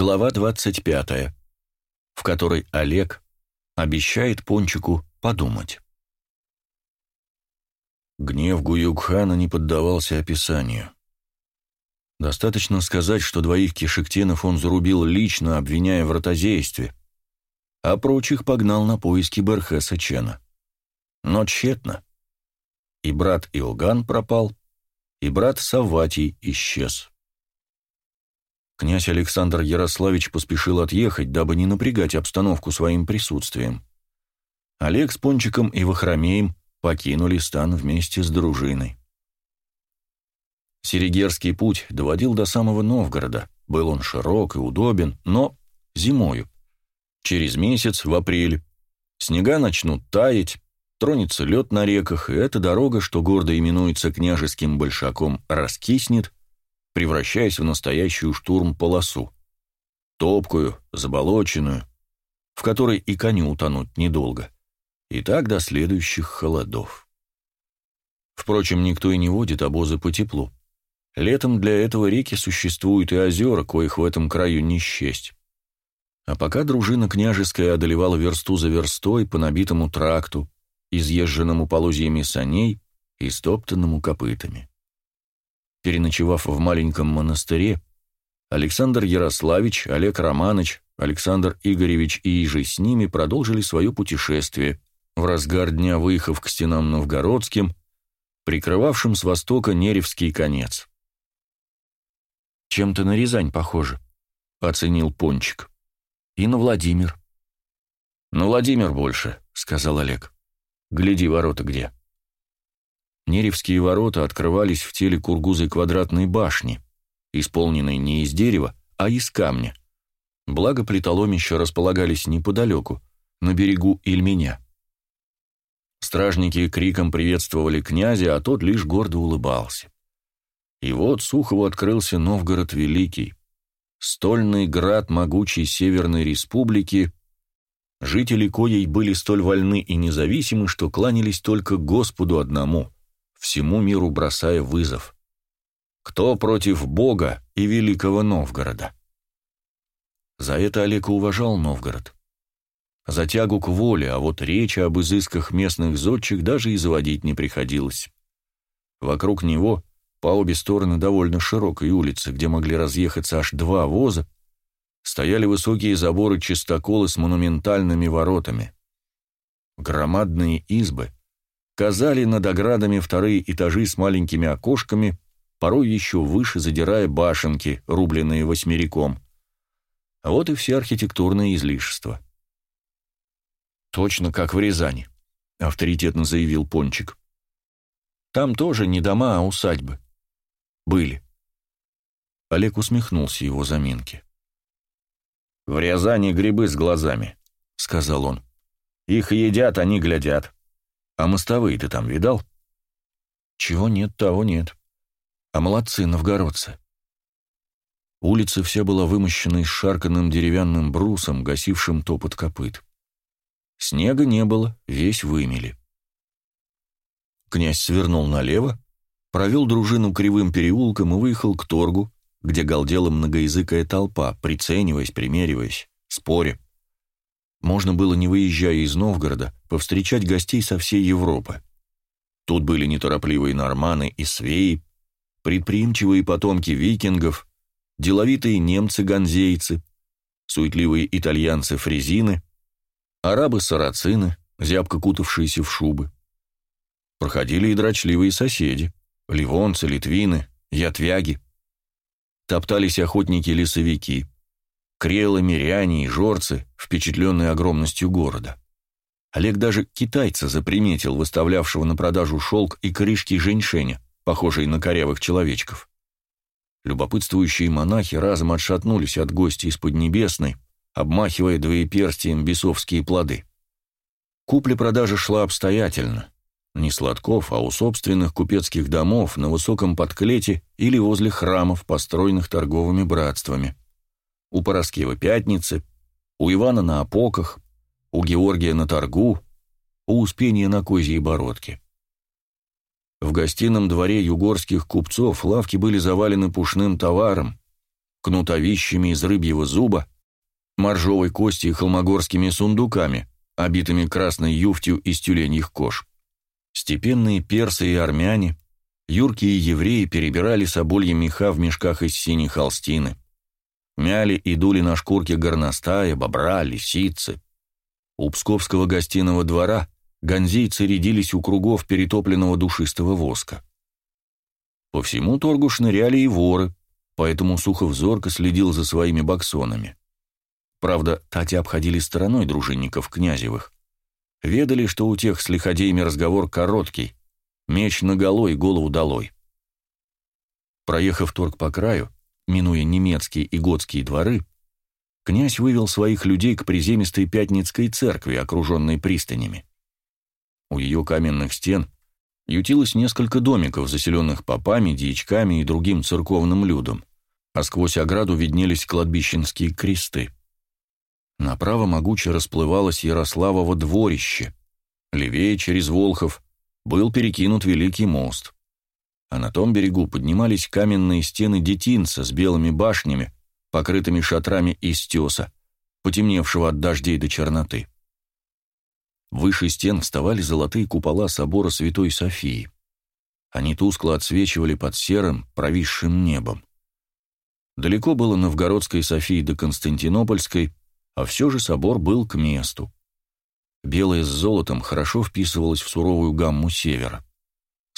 Глава 25, в которой Олег обещает Пончику подумать. Гнев Гуюкхана не поддавался описанию. Достаточно сказать, что двоих кишектенов он зарубил лично, обвиняя в ротозействе, а прочих погнал на поиски Берхеса Чена. Но тщетно. И брат Илган пропал, и брат Савватий исчез. Князь Александр Ярославич поспешил отъехать, дабы не напрягать обстановку своим присутствием. Олег с Пончиком и Вахромеем покинули стан вместе с дружиной. Серегерский путь доводил до самого Новгорода. Был он широк и удобен, но зимою. Через месяц, в апреле, снега начнут таять, тронется лед на реках, и эта дорога, что гордо именуется княжеским большаком, раскиснет, превращаясь в настоящую штурм-полосу. Топкую, заболоченную, в которой и коню утонуть недолго. И так до следующих холодов. Впрочем, никто и не водит обозы по теплу. Летом для этого реки существуют и озера, коих в этом краю не счесть. А пока дружина княжеская одолевала версту за верстой по набитому тракту, изъезженному полозьями саней и стоптанному копытами. Переночевав в маленьком монастыре, Александр Ярославич, Олег Романович, Александр Игоревич и Ижи с ними продолжили свое путешествие, в разгар дня выехав к стенам новгородским, прикрывавшим с востока Неревский конец. «Чем-то на Рязань похоже», — оценил Пончик. «И на Владимир». «На Владимир больше», — сказал Олег. «Гляди, ворота где». Неревские ворота открывались в теле кургузой квадратной башни, исполненной не из дерева, а из камня. Благо плитоломища располагались неподалеку, на берегу Ильменя. Стражники криком приветствовали князя, а тот лишь гордо улыбался. И вот Сухову открылся Новгород Великий, стольный град могучей Северной Республики, жители коей были столь вольны и независимы, что кланялись только Господу одному — всему миру бросая вызов. Кто против Бога и Великого Новгорода? За это Олег уважал Новгород. За тягу к воле, а вот речи об изысках местных зодчих даже и заводить не приходилось. Вокруг него, по обе стороны довольно широкой улицы, где могли разъехаться аж два воза, стояли высокие заборы чистоколы с монументальными воротами. Громадные избы — казали над оградами вторые этажи с маленькими окошками, порой еще выше задирая башенки, рубленные восьмериком. Вот и все архитектурные излишества. «Точно как в Рязани», — авторитетно заявил Пончик. «Там тоже не дома, а усадьбы. Были». Олег усмехнулся его заминке. «В Рязани грибы с глазами», — сказал он. «Их едят, они глядят. А мостовые ты там видал? Чего нет, того нет. А молодцы новгородцы. Улица вся была вымощена шарканным деревянным брусом, гасившим топот копыт. Снега не было, весь вымели. Князь свернул налево, провел дружину кривым переулком и выехал к торгу, где галдела многоязыкая толпа, прицениваясь, примериваясь, споря. Можно было, не выезжая из Новгорода, повстречать гостей со всей Европы. Тут были неторопливые норманы и свеи, предприимчивые потомки викингов, деловитые немцы-ганзейцы, суетливые итальянцы-фрезины, арабы-сарацины, зябко кутавшиеся в шубы. Проходили и дрочливые соседи, ливонцы, литвины, ятвяги. Топтались охотники-лесовики — крелы, миряне и жорцы, впечатленные огромностью города. Олег даже китайца заприметил, выставлявшего на продажу шелк и корешки женьшеня, похожие на корявых человечков. Любопытствующие монахи разом отшатнулись от гостя из Поднебесной, обмахивая двоеперстием бесовские плоды. Купля-продажа шла обстоятельно. Не сладков, а у собственных купецких домов, на высоком подклете или возле храмов, построенных торговыми братствами у Пороскева Пятницы, у Ивана на Опоках, у Георгия на Торгу, у Успения на Козьей Бородке. В гостином дворе югорских купцов лавки были завалены пушным товаром, кнутовищами из рыбьего зуба, моржовой кости и холмогорскими сундуками, обитыми красной юфтью из тюленьих кож. Степенные персы и армяне, юркие евреи перебирали собольи меха в мешках из синей холстины. Мяли и дули на шкурке горностая, бобра, лисицы. У псковского гостиного двора гонзийцы рядились у кругов перетопленного душистого воска. По всему торгу шныряли и воры, поэтому Сухов зорко следил за своими баксонами. Правда, Тати обходили стороной дружинников Князевых. Ведали, что у тех с лиходеями разговор короткий, меч наголо и голову долой. Проехав торг по краю, минуя немецкие и готские дворы, князь вывел своих людей к приземистой Пятницкой церкви, окруженной пристанями. У ее каменных стен ютилось несколько домиков, заселенных попами, дьячками и другим церковным людом, а сквозь ограду виднелись кладбищенские кресты. Направо могуче расплывалось Ярославово дворище. Левее, через Волхов, был перекинут Великий мост. А на том берегу поднимались каменные стены детинца с белыми башнями, покрытыми шатрами из теса, потемневшего от дождей до черноты. Выше стен вставали золотые купола собора Святой Софии. Они тускло отсвечивали под серым, провисшим небом. Далеко было Новгородской Софии до Константинопольской, а все же собор был к месту. Белое с золотом хорошо вписывалось в суровую гамму севера.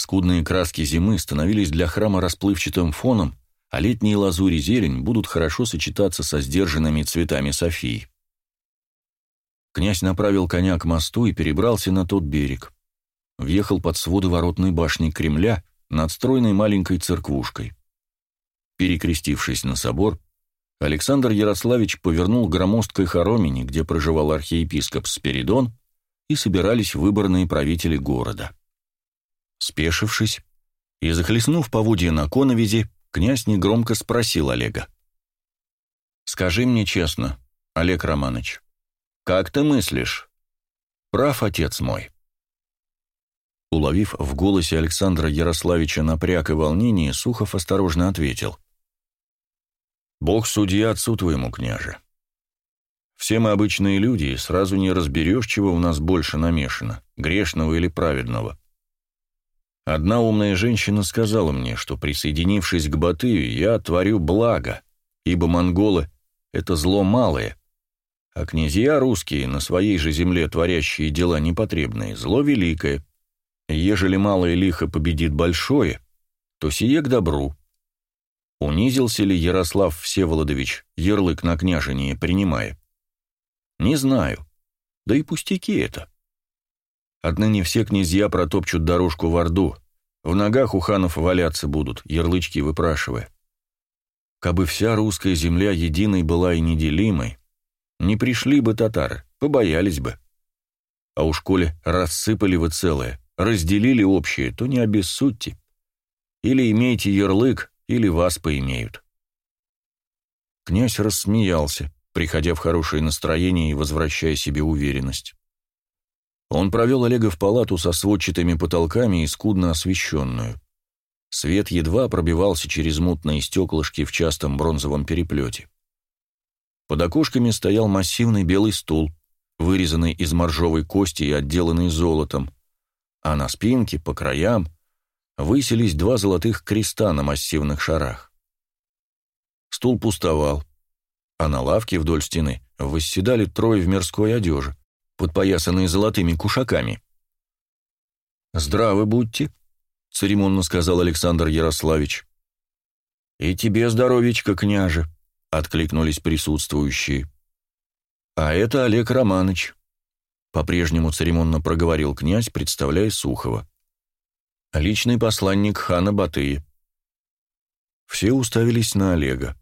Скудные краски зимы становились для храма расплывчатым фоном, а летние лазури зелень будут хорошо сочетаться со сдержанными цветами Софии. Князь направил коня к мосту и перебрался на тот берег. Въехал под своды воротной башни Кремля над стройной маленькой церквушкой. Перекрестившись на собор, Александр Ярославич повернул к громоздкой хоромине, где проживал архиепископ Спиридон, и собирались выборные правители города. Спешившись и захлестнув поводья на коновизе, князь негромко спросил Олега. «Скажи мне честно, Олег Романович, как ты мыслишь? Прав отец мой». Уловив в голосе Александра Ярославича напряг и волнение, Сухов осторожно ответил – Бог судья отцу твоему, княже. Все мы обычные люди, и сразу не разберешь, чего в нас больше намешано, грешного или праведного. Одна умная женщина сказала мне, что, присоединившись к Батыю, я творю благо, ибо монголы — это зло малое, а князья русские, на своей же земле творящие дела непотребные, зло великое. Ежели малое лихо победит большое, то сие к добру, Унизился ли Ярослав Всеволодович ярлык на княжение принимая? Не знаю. Да и пустяки это. Отныне все князья протопчут дорожку в Орду, в ногах у ханов валяться будут, ярлычки выпрашивая. Кабы вся русская земля единой была и неделимой, не пришли бы татары, побоялись бы. А уж коли рассыпали вы целое, разделили общее, то не обессудьте. Или имейте ярлык, или вас поимеют. Князь рассмеялся, приходя в хорошее настроение и возвращая себе уверенность. Он провел Олега в палату со сводчатыми потолками и скудно освещенную. Свет едва пробивался через мутные стеклышки в частом бронзовом переплете. Под окошками стоял массивный белый стул, вырезанный из моржовой кости и отделанный золотом, а на спинке, по краям, высились два золотых креста на массивных шарах. Стул пустовал, а на лавке вдоль стены восседали трое в мирской одежде, подпоясанные золотыми кушаками. «Здравы будьте», — церемонно сказал Александр Ярославич. «И тебе здоровечко, княже», — откликнулись присутствующие. «А это Олег Романыч», — по-прежнему церемонно проговорил князь, представляя Сухова личный посланник хана Батыя. Все уставились на Олега.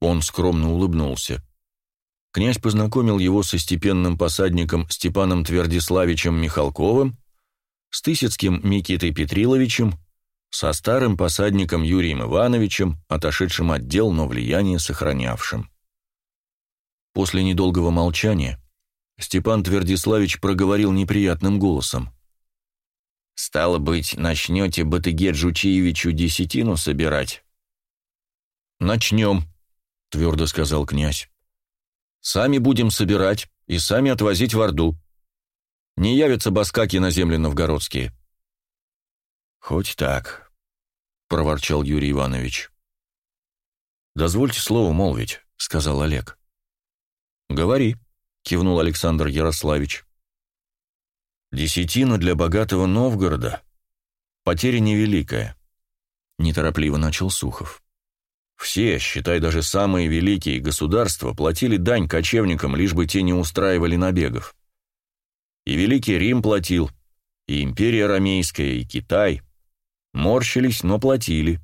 Он скромно улыбнулся. Князь познакомил его со степенным посадником Степаном Твердиславичем Михалковым, с Тысяцким Микитой Петриловичем, со старым посадником Юрием Ивановичем, отошедшим от дел, но влияние сохранявшим. После недолгого молчания Степан Твердиславич проговорил неприятным голосом. Стало быть, начнете Батыге Джучиевичу десятину собирать? Начнем, — твердо сказал князь. «Сами будем собирать и сами отвозить в Орду. Не явятся баскаки на земли новгородские». «Хоть так», — проворчал Юрий Иванович. «Дозвольте слово молвить», — сказал Олег. «Говори», — кивнул Александр Ярославич. «Десятина для богатого Новгорода. Потеря невеликая», — неторопливо начал Сухов. Все, считай даже самые великие государства, платили дань кочевникам, лишь бы те не устраивали набегов. И Великий Рим платил, и Империя Ромейская, и Китай. Морщились, но платили,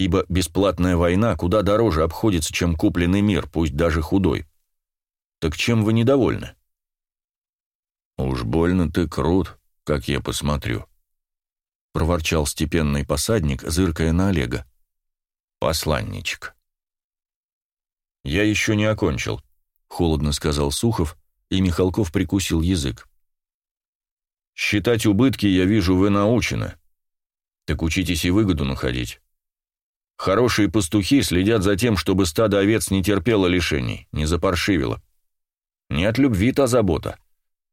ибо бесплатная война куда дороже обходится, чем купленный мир, пусть даже худой. Так чем вы недовольны? «Уж больно ты крут, как я посмотрю», — проворчал степенный посадник, зыркая на Олега посланничек. «Я еще не окончил», — холодно сказал Сухов, и Михалков прикусил язык. «Считать убытки, я вижу, вы научены. Так учитесь и выгоду находить. Хорошие пастухи следят за тем, чтобы стадо овец не терпело лишений, не запаршивило. Не от любви та забота.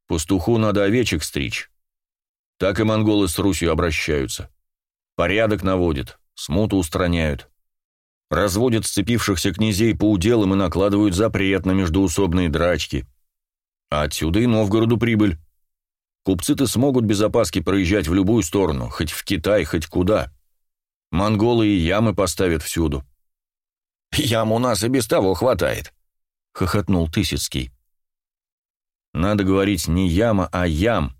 Пастуху надо овечек стричь. Так и монголы с Русью обращаются. Порядок наводят, смуту устраняют разводят сцепившихся князей по уделам и накладывают запрет на междуусобные драчки. А отсюда и Новгороду прибыль. Купцы-то смогут без опаски проезжать в любую сторону, хоть в Китай, хоть куда. Монголы и ямы поставят всюду. «Ям у нас и без того хватает», — хохотнул Тысяцкий. «Надо говорить не яма, а ям.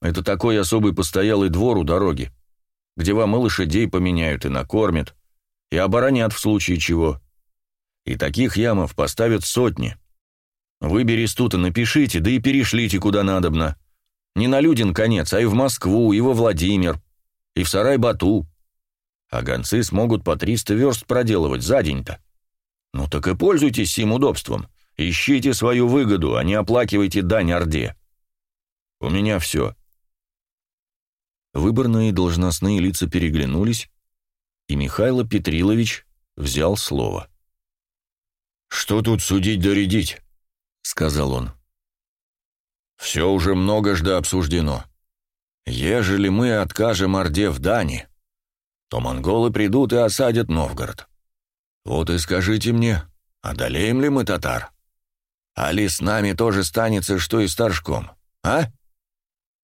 Это такой особый постоялый двор у дороги, где вам и лошадей поменяют, и накормят, и оборонят в случае чего. И таких ямов поставят сотни. Вы берестута напишите, да и перешлите куда надобно. Не на Людин конец, а и в Москву, и во Владимир, и в Сарай-Бату. А гонцы смогут по 300 верст проделывать за день-то. Ну так и пользуйтесь сим удобством. Ищите свою выгоду, а не оплакивайте дань Орде. У меня все. Выборные должностные лица переглянулись, и Михайло Петрилович взял слово. «Что тут судить доредить?» — сказал он. «Все уже многожды обсуждено. Ежели мы откажем Орде в Дани, то монголы придут и осадят Новгород. Вот и скажите мне, одолеем ли мы татар? Али с нами тоже станется, что и старшком, а?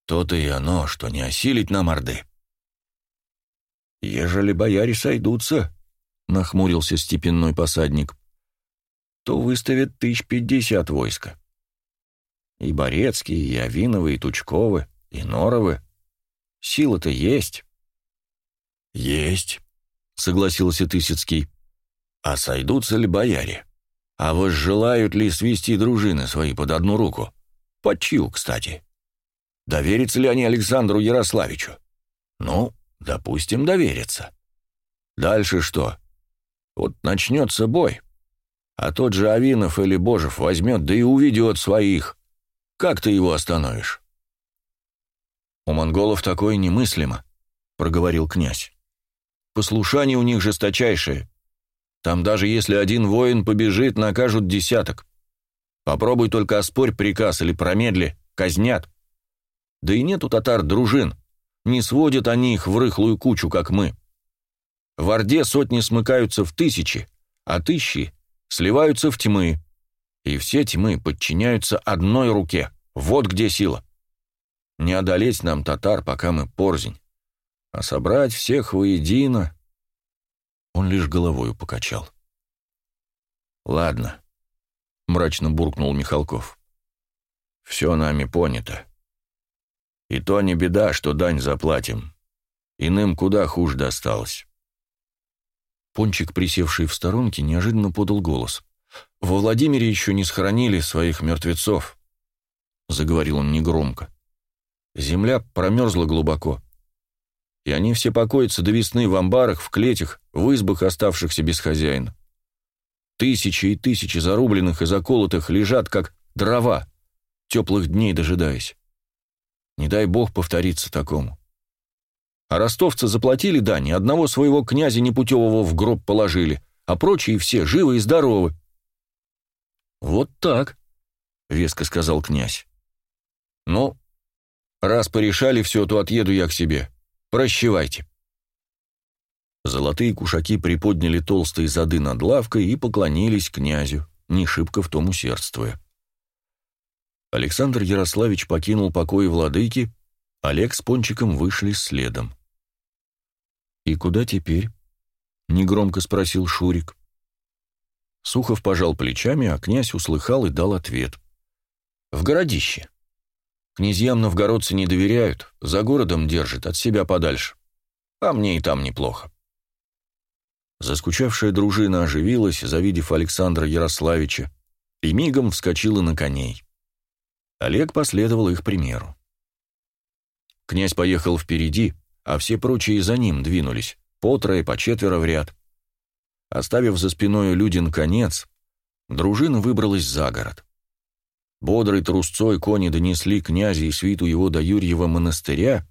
То-то и оно, что не осилить нам Орды. «Ежели бояре сойдутся», — нахмурился степенной посадник, «то выставят тысяч пятьдесят войска. И Борецкие, и Авиновы, и Тучковы, и Норовы. Сила-то есть». «Есть», — согласился Тысяцкий. «А сойдутся ли бояре? А возжелают ли свести дружины свои под одну руку? Под чью, кстати? Доверятся ли они Александру Ярославичу? Ну, Допустим, довериться. Дальше что? Вот начнется бой, а тот же Авинов или Божев возьмет, да и уведет своих. Как ты его остановишь? У монголов такое немыслимо, проговорил князь. Послушание у них жесточайшее. Там даже если один воин побежит, накажут десяток. Попробуй только оспорь приказ или промедли, казнят. Да и нет у татар дружин, не сводят они их в рыхлую кучу, как мы. В Орде сотни смыкаются в тысячи, а тысячи сливаются в тьмы. И все тьмы подчиняются одной руке. Вот где сила. Не одолеть нам татар, пока мы порзень. А собрать всех воедино... Он лишь головою покачал. «Ладно», — мрачно буркнул Михалков. «Все нами понято. И то не беда, что дань заплатим. Иным куда хуже досталось. Пончик, присевший в сторонке, неожиданно подал голос. «Во Владимире еще не схоронили своих мертвецов», — заговорил он негромко. «Земля промерзла глубоко, и они все покоятся до весны в амбарах, в клетях, в избах, оставшихся без хозяина. Тысячи и тысячи зарубленных и заколотых лежат, как дрова, теплых дней дожидаясь. Не дай бог повториться такому. А ростовцы заплатили дань, одного своего князя непутевого в гроб положили, а прочие все живы и здоровы». «Вот так», — веско сказал князь. «Ну, раз порешали все, то отъеду я к себе. Прощевайте». Золотые кушаки приподняли толстые зады над лавкой и поклонились князю, не шибко в том усердствуя. Александр Ярославич покинул покои владыки, Олег с Пончиком вышли следом. «И куда теперь?» — негромко спросил Шурик. Сухов пожал плечами, а князь услыхал и дал ответ. «В городище. Князьям новгородцы не доверяют, за городом держат, от себя подальше. А мне и там неплохо». Заскучавшая дружина оживилась, завидев Александра Ярославича, и мигом вскочила на коней. Олег последовал их примеру. Князь поехал впереди, а все прочие за ним двинулись, по трое, по четверо в ряд. Оставив за спиной Людин конец, дружина выбралась за город. Бодрой трусцой кони донесли князя и свиту его до Юрьева монастыря,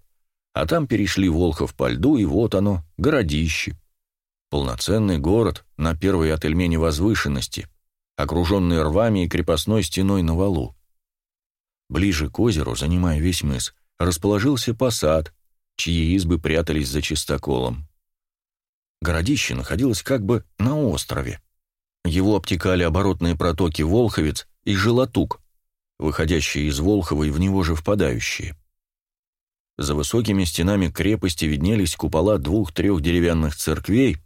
а там перешли Волхов по льду, и вот оно, городище. Полноценный город на первой от Эльмени возвышенности, окруженный рвами и крепостной стеной на валу. Ближе к озеру, занимая весь мыс, расположился посад, чьи избы прятались за чистоколом. Городище находилось как бы на острове. Его обтекали оборотные протоки Волховец и Желатук, выходящие из Волхова и в него же впадающие. За высокими стенами крепости виднелись купола двух-трех деревянных церквей,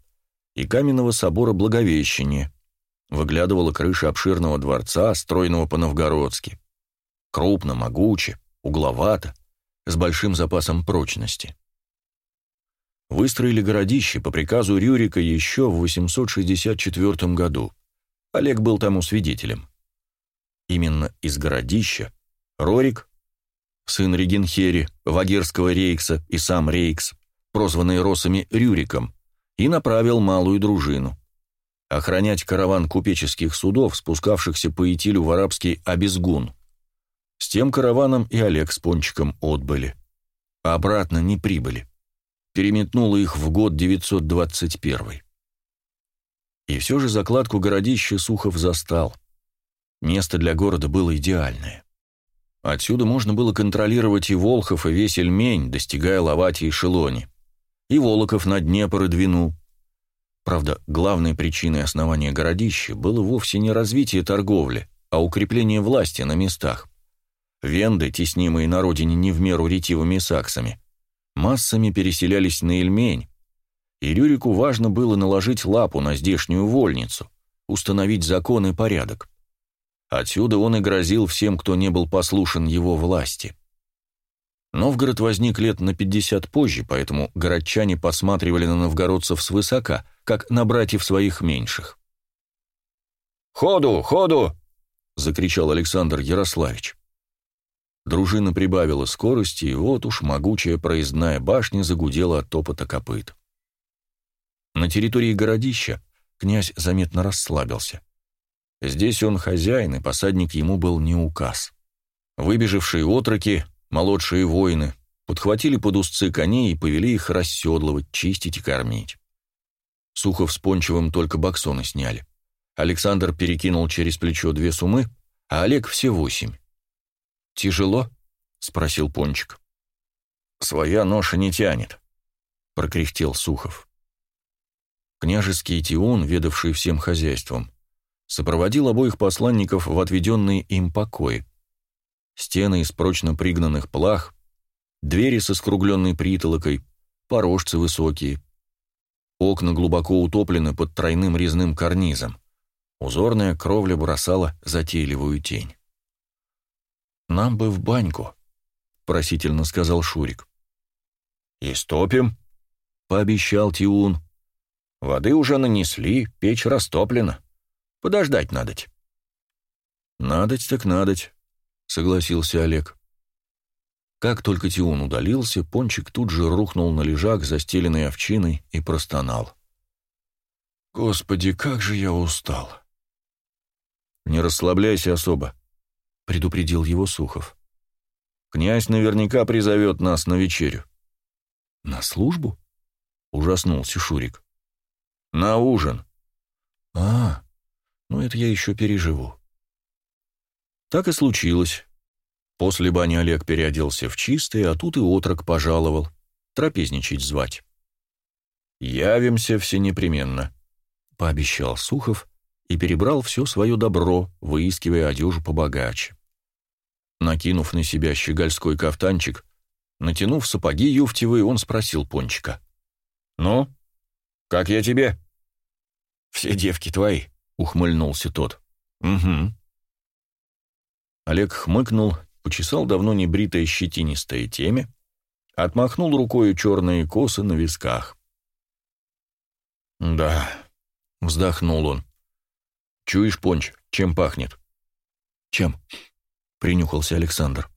и каменного собора Благовещения. Выглядывала крыша обширного дворца, стройного по-новгородски. Крупно, могуче, угловато, с большим запасом прочности. Выстроили городище по приказу Рюрика еще в 864 году. Олег был тому свидетелем. Именно из городища Рорик, сын Регенхери, Вагерского рейкса и сам Рейкс, прозванный росами Рюриком, и направил малую дружину. Охранять караван купеческих судов, спускавшихся по Итилю в арабский Абизгун. С тем караваном и Олег с Пончиком отбыли. Обратно не прибыли. Переметнуло их в год 921. И все же закладку городища Сухов застал. Место для города было идеальное. Отсюда можно было контролировать и Волхов, и весь Эльмень, достигая Лавати и Шелони и Волоков на Днепр и Двину. Правда, главной причиной основания городища было вовсе не развитие торговли, а укрепление власти на местах. Венды, теснимые на родине не в меру ретивыми саксами, массами переселялись на Эльмень, и Рюрику важно было наложить лапу на здешнюю вольницу, установить закон и порядок. Отсюда он и грозил всем, кто не был послушен его власти. Новгород возник лет на 50 позже, поэтому городчане посматривали на новгородцев свысока, как на братьев своих меньших. «Ходу, ходу!» — закричал Александр Ярославич. Дружина прибавила скорости, и вот уж могучая проездная башня загудела от топота копыт. На территории городища князь заметно расслабился. Здесь он хозяин, и посадник ему был не указ. Выбежавшие отроки молодшие воины, подхватили под узцы коней и повели их расседлывать, чистить и кормить. Сухов с Пончевым только баксоны сняли. Александр перекинул через плечо две сумы, а Олег все восемь. «Тяжело?» — спросил Пончик. «Своя ноша не тянет», — прокряхтел Сухов. Княжеский Тион, ведавший всем хозяйством, сопроводил обоих посланников в отведенные им покои стены из прочно пригнанных плах, двери со скругленной притолокой, порожцы высокие. Окна глубоко утоплены под тройным резным карнизом. Узорная кровля бросала затейливую тень. «Нам бы в баньку», — просительно сказал Шурик. «Истопим», — пообещал Тиун. «Воды уже нанесли, печь растоплена. Подождать надоть». «Надоть так надоть», согласился Олег. Как только Тиун удалился, Пончик тут же рухнул на лежак, застеленный овчиной, и простонал. «Господи, как же я устал!» «Не расслабляйся особо», — предупредил его Сухов. «Князь наверняка призовет нас на вечерю». «На службу?» — ужаснулся Шурик. «На ужин. А, ну это я еще переживу. Так и случилось. После бани Олег переоделся в чистое, а тут и отрок пожаловал. Трапезничать звать. «Явимся все непременно», — пообещал Сухов и перебрал все свое добро, выискивая одежу побогаче. Накинув на себя щегольской кафтанчик, натянув сапоги юфтевые, он спросил Пончика. «Ну, как я тебе?» «Все девки твои», — ухмыльнулся тот. «Угу». Олег хмыкнул почесал давно небритое щетинистое теме, отмахнул рукою черные косы на висках. «Да», — вздохнул он. «Чуешь, Понч, чем пахнет?» «Чем?» — принюхался Александр.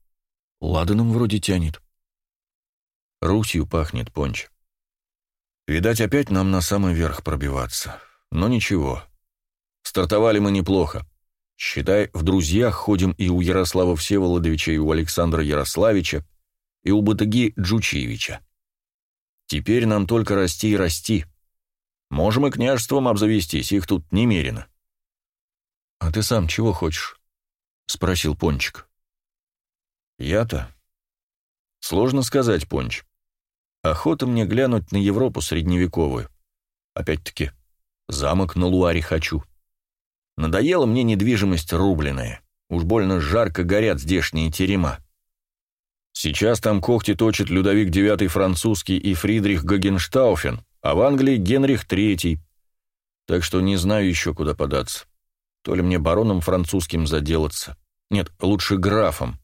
«Ладаном вроде тянет». «Русью пахнет, Понч. Видать, опять нам на самый верх пробиваться. Но ничего. Стартовали мы неплохо. Считай, в друзьях ходим и у Ярослава Всеволодовича, и у Александра Ярославича, и у Батыги Джучевича. Теперь нам только расти и расти. Можем и княжеством обзавестись, их тут немерено. — А ты сам чего хочешь? — спросил Пончик. — Я-то? Сложно сказать, Понч. Охота мне глянуть на Европу средневековую. Опять-таки, замок на Луаре хочу. — Надоела мне недвижимость рубленная. Уж больно жарко горят здешние терема. Сейчас там когти точит Людовик IX французский и Фридрих Гогенштауфен, а в Англии Генрих III. Так что не знаю еще, куда податься. То ли мне бароном французским заделаться. Нет, лучше графом.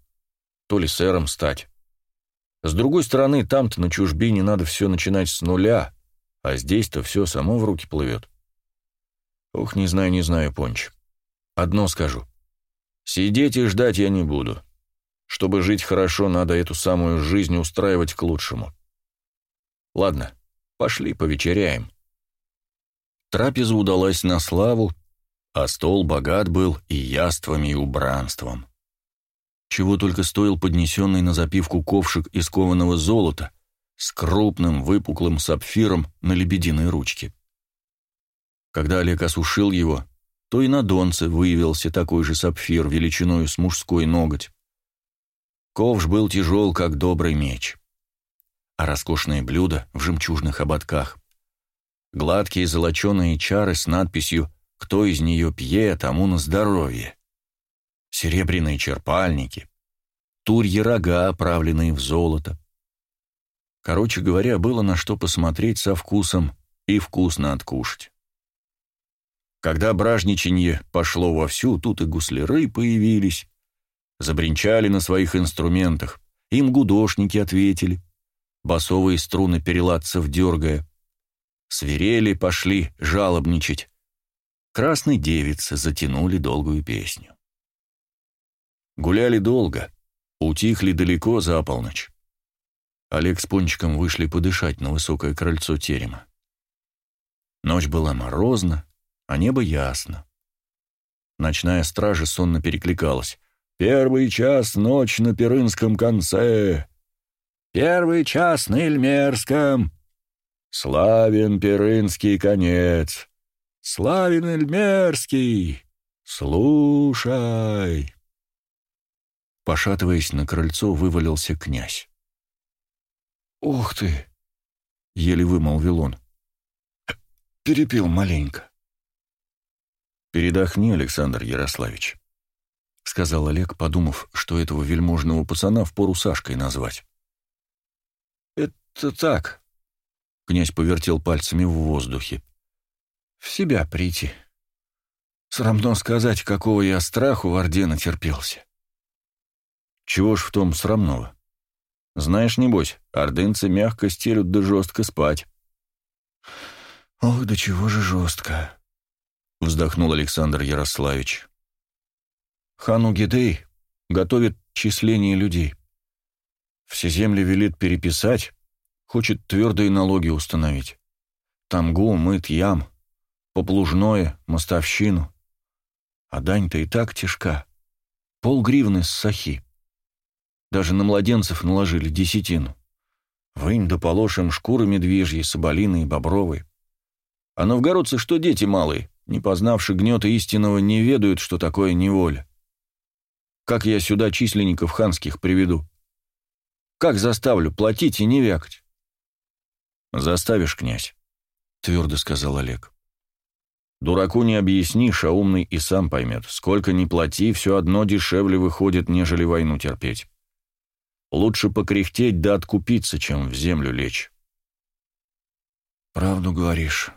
То ли сэром стать. С другой стороны, там-то на чужбине надо все начинать с нуля, а здесь-то все само в руки плывет. Ох, не знаю, не знаю, Понч. Одно скажу. Сидеть и ждать я не буду. Чтобы жить хорошо, надо эту самую жизнь устраивать к лучшему. Ладно, пошли повечеряем. Трапеза удалась на славу, а стол богат был и яствами, и убранством. Чего только стоил поднесенный на запивку ковшик из кованого золота с крупным выпуклым сапфиром на лебединой ручке. Когда Олег осушил его, то и на донце выявился такой же сапфир величиной с мужской ноготь. Ковш был тяжел, как добрый меч. А роскошные блюда в жемчужных ободках. Гладкие золоченые чары с надписью «Кто из нее пье, тому на здоровье». Серебряные черпальники. Турьи рога, оправленные в золото. Короче говоря, было на что посмотреть со вкусом и вкусно откушать. Когда бражничанье пошло вовсю, тут и гусляры появились. Забринчали на своих инструментах, им гудошники ответили. Басовые струны переладцев дергая. Свирели пошли жалобничать. Красной девицы затянули долгую песню. Гуляли долго, утихли далеко за полночь. Олег с Пончиком вышли подышать на высокое крыльцо терема. Ночь была морозна, а небо ясно. Ночная стража сонно перекликалась. «Первый час ночь на Перынском конце! Первый час на Эльмерском! Славен Перынский конец! Славен Эльмерский! Слушай!» Пошатываясь на крыльцо, вывалился князь. «Ух ты!» — еле вымолвил он. «Перепил маленько». «Передохни, Александр Ярославич», — сказал Олег, подумав, что этого вельможного пацана впору Сашкой назвать. «Это так», — князь повертел пальцами в воздухе. «В себя прийти. Срамно сказать, какого я страху в Орде натерпелся». «Чего ж в том срамного? Знаешь, небось, ордынцы мягко стелют да жестко спать». «Ох, да чего же жестко!» — вздохнул Александр Ярославич. «Хану Гидей готовит числение людей. Все земли велит переписать, хочет твердые налоги установить. Тамгу, мыт, ям, поплужное, мостовщину. А дань-то и так тяжка. Полгривны с сахи. Даже на младенцев наложили десятину. Вынь да положим шкуры медвежьи, соболиные, бобровые. А новгородцы что дети малые, не познавши гнета истинного, не ведают, что такое неволя. Как я сюда численников ханских приведу? Как заставлю платить и не вякать? Заставишь, князь, — твердо сказал Олег. Дураку не объяснишь, а умный и сам поймет. Сколько ни плати, все одно дешевле выходит, нежели войну терпеть. Лучше покряхтеть да откупиться, чем в землю лечь. «Правду говоришь»,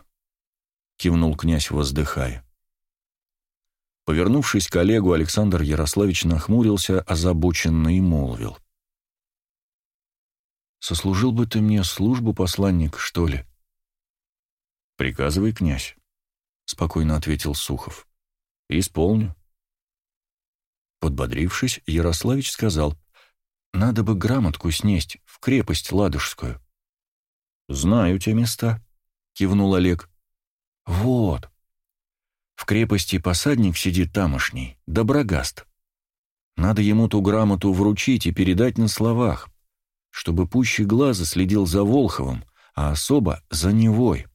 — кивнул князь, воздыхая. Повернувшись к Олегу, Александр Ярославич нахмурился, озабоченно и молвил. «Сослужил бы ты мне службу, посланник, что ли?» «Приказывай, князь», — спокойно ответил Сухов. «Исполню». Подбодрившись, Ярославич сказал, «Надо бы грамотку снесть в крепость Ладожскую». «Знаю те места», — кивнул Олег. «Вот. В крепости посадник сидит тамошний, Доброгаст. Надо ему ту грамоту вручить и передать на словах, чтобы пуще глаза следил за Волховым, а особо за Невой.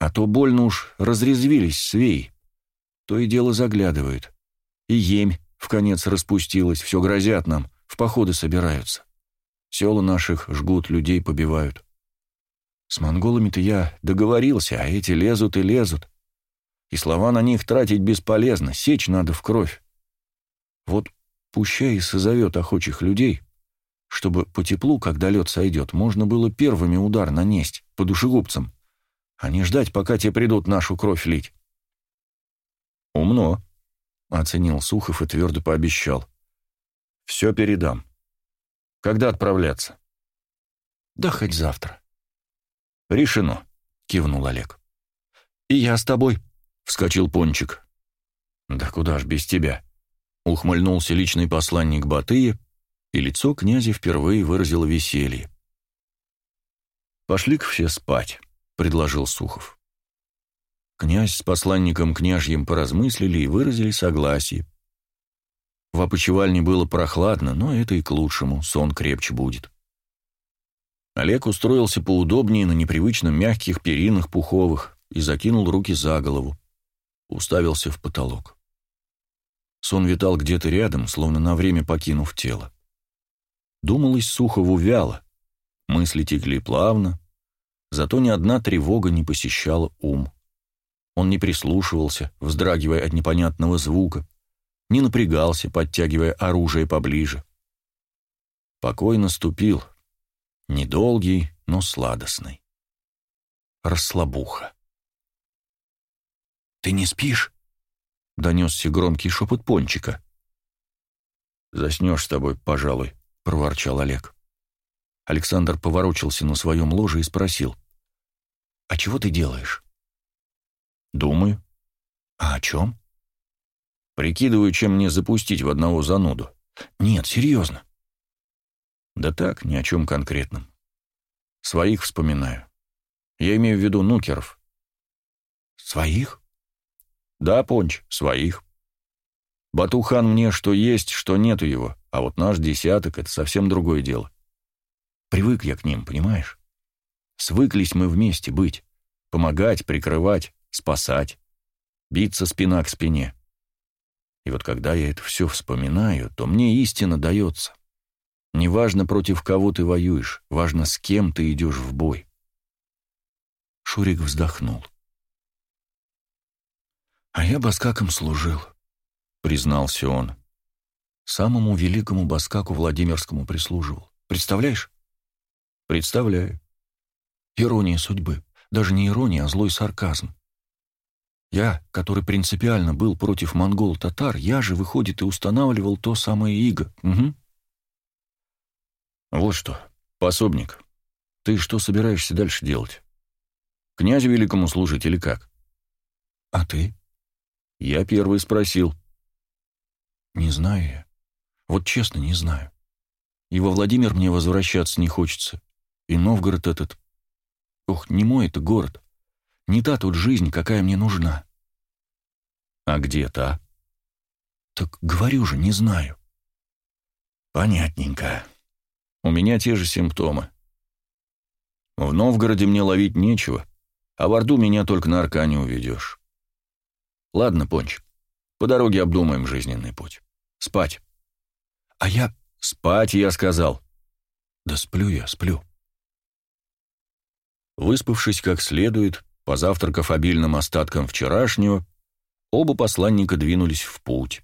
А то больно уж разрезвились свей. То и дело заглядывают. И емь в конец распустилась, все грозят нам, в походы собираются. Села наших жгут, людей побивают. С монголами-то я договорился, а эти лезут и лезут. И слова на них тратить бесполезно, сечь надо в кровь. Вот пущай и созовет охочих людей, чтобы по теплу, когда лед сойдет, можно было первыми удар нанесть по душегубцам, а не ждать, пока те придут нашу кровь лить. «Умно», — оценил Сухов и твердо пообещал. «Все передам. Когда отправляться?» «Да хоть завтра». «Решено», — кивнул Олег. «И я с тобой», — вскочил Пончик. «Да куда ж без тебя?» — ухмыльнулся личный посланник Батыя, и лицо князя впервые выразило веселье. «Пошли-ка все спать», — предложил Сухов. Князь с посланником княжьим поразмыслили и выразили согласие. В опочивальне было прохладно, но это и к лучшему, сон крепче будет. Олег устроился поудобнее на непривычно мягких перинах пуховых и закинул руки за голову. Уставился в потолок. Сон витал где-то рядом, словно на время покинув тело. Думалось Сухову вяло, мысли текли плавно, зато ни одна тревога не посещала ум. Он не прислушивался, вздрагивая от непонятного звука, не напрягался, подтягивая оружие поближе. Покой наступил, Недолгий, но сладостный. Расслабуха. «Ты не спишь?» — донесся громкий шепот пончика. «Заснешь с тобой, пожалуй», — проворчал Олег. Александр поворочился на своем ложе и спросил. «А чего ты делаешь?» «Думаю». «А о чем?» «Прикидываю, чем мне запустить в одного зануду». «Нет, серьезно». Да так, ни о чем конкретном. Своих вспоминаю. Я имею в виду нукеров. Своих? Да, Понч, своих. Батухан мне что есть, что нету его, а вот наш десяток — это совсем другое дело. Привык я к ним, понимаешь? Свыклись мы вместе быть, помогать, прикрывать, спасать, биться спина к спине. И вот когда я это все вспоминаю, то мне истина дается. Неважно, против кого ты воюешь, важно, с кем ты идешь в бой. Шурик вздохнул. «А я баскаком служил», — признался он. «Самому великому баскаку Владимирскому прислуживал. Представляешь?» «Представляю». Ирония судьбы. Даже не ирония, а злой сарказм. Я, который принципиально был против монгол-татар, я же, выходит, и устанавливал то самое иго. Угу. «Вот что, пособник, ты что собираешься дальше делать? Князю великому служить или как?» «А ты?» «Я первый спросил». «Не знаю я. Вот честно, не знаю. И во Владимир мне возвращаться не хочется. И Новгород этот... Ох, не мой это город. Не та тут жизнь, какая мне нужна». «А где та?» «Так говорю же, не знаю». «Понятненько», у меня те же симптомы. В Новгороде мне ловить нечего, а в Орду меня только на Аркане уведешь. Ладно, Понч, по дороге обдумаем жизненный путь. Спать. А я... Спать, я сказал. Да сплю я, сплю. Выспавшись как следует, позавтракав обильным остатком вчерашнего, оба посланника двинулись в путь.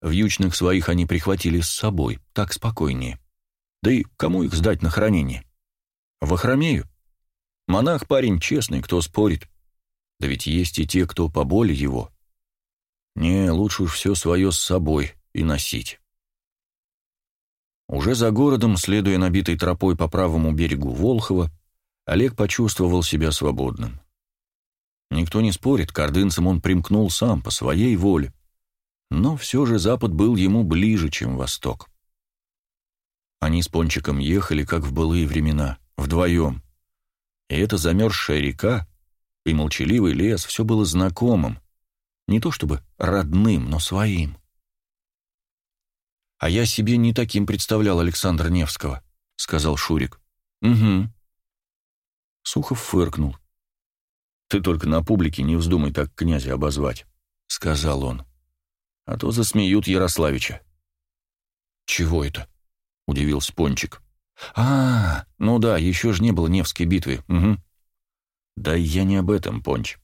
Вьючных своих они прихватили с собой, так спокойнее. Да и кому их сдать на хранение? В Охромею? Монах парень честный, кто спорит. Да ведь есть и те, кто поболе его. Не, лучше уж все свое с собой и носить. Уже за городом, следуя набитой тропой по правому берегу Волхова, Олег почувствовал себя свободным. Никто не спорит, к ордынцам он примкнул сам, по своей воле. Но все же Запад был ему ближе, чем Восток. Они с Пончиком ехали, как в былые времена, вдвоем. И эта замерзшая река и молчаливый лес все было знакомым, не то чтобы родным, но своим. «А я себе не таким представлял Александра Невского», — сказал Шурик. «Угу». Сухов фыркнул. «Ты только на публике не вздумай так князя обозвать», — сказал он. «А то засмеют Ярославича». «Чего это?» — удивился Пончик. «А, ну да, еще же не было Невской битвы. Угу. Да я не об этом, Понч.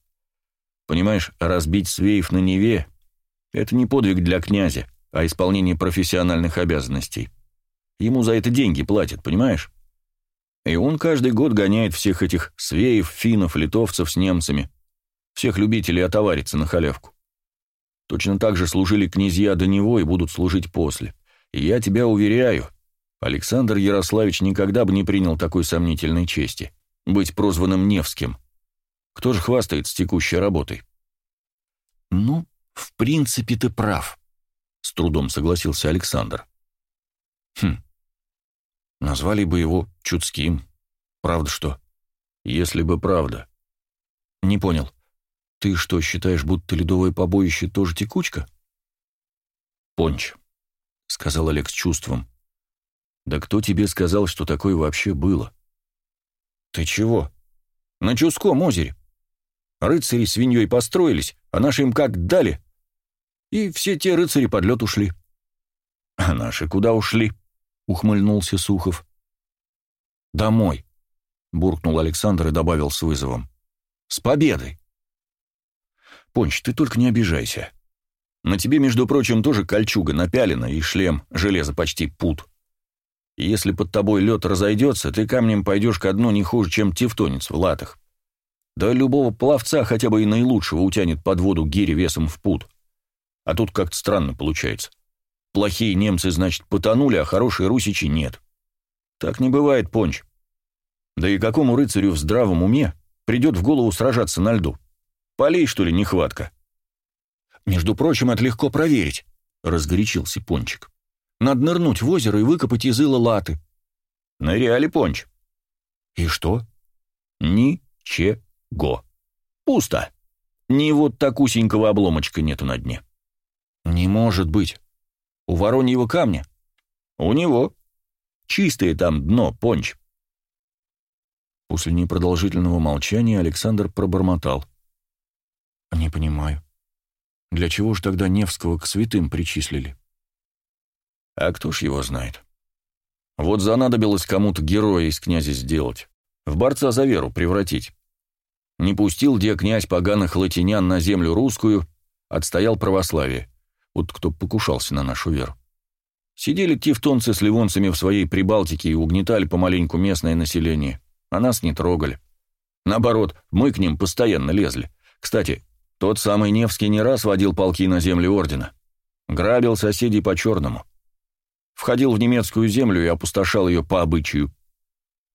Понимаешь, разбить Свеев на Неве — это не подвиг для князя, а исполнение профессиональных обязанностей. Ему за это деньги платят, понимаешь? И он каждый год гоняет всех этих свеев, финнов, литовцев с немцами, всех любителей отовариться на халявку. Точно так же служили князья до него и будут служить после. И я тебя уверяю, Александр Ярославич никогда бы не принял такой сомнительной чести — быть прозванным Невским. Кто же хвастается текущей работой? «Ну, в принципе, ты прав», — с трудом согласился Александр. «Хм. Назвали бы его Чудским. Правда что? Если бы правда». «Не понял. Ты что, считаешь, будто ледовое побоище тоже текучка?» «Понч», — сказал Олег с чувством. Да кто тебе сказал, что такое вообще было? Ты чего? На Чуском озере. Рыцари свиньей построились, а наши им как дали. И все те рыцари под лед ушли. А наши куда ушли? Ухмыльнулся Сухов. Домой, буркнул Александр и добавил с вызовом. С победой! Понч, ты только не обижайся. На тебе, между прочим, тоже кольчуга напялена и шлем, железо почти пут. Если под тобой лед разойдется, ты камнем пойдешь ко дну не хуже, чем тевтонец в латах. Да любого пловца, хотя бы и наилучшего, утянет под воду гири весом в пут. А тут как-то странно получается. Плохие немцы, значит, потонули, а хорошие русичи нет. Так не бывает, Понч. Да и какому рыцарю в здравом уме придет в голову сражаться на льду? Полей, что ли, нехватка? Между прочим, это легко проверить, — разгорячился Пончик. Надо нырнуть в озеро и выкопать из ила латы. Ныряли, Понч. И что? Ничего. Пусто. Ни вот такусенького обломочка нету на дне. Не может быть. У вороньего камня? У него. Чистое там дно, Понч. После непродолжительного молчания Александр пробормотал. «Не понимаю. Для чего же тогда Невского к святым причислили?» А кто ж его знает? Вот занадобилось кому-то героя из князя сделать, в борца за веру превратить. Не пустил где князь поганых латинян на землю русскую, отстоял православие. Вот кто покушался на нашу веру. Сидели тевтонцы с ливонцами в своей Прибалтике и угнетали помаленьку местное население, а нас не трогали. Наоборот, мы к ним постоянно лезли. Кстати, тот самый Невский не раз водил полки на земли ордена. Грабил соседей по-черному. Входил в немецкую землю и опустошал ее по обычаю.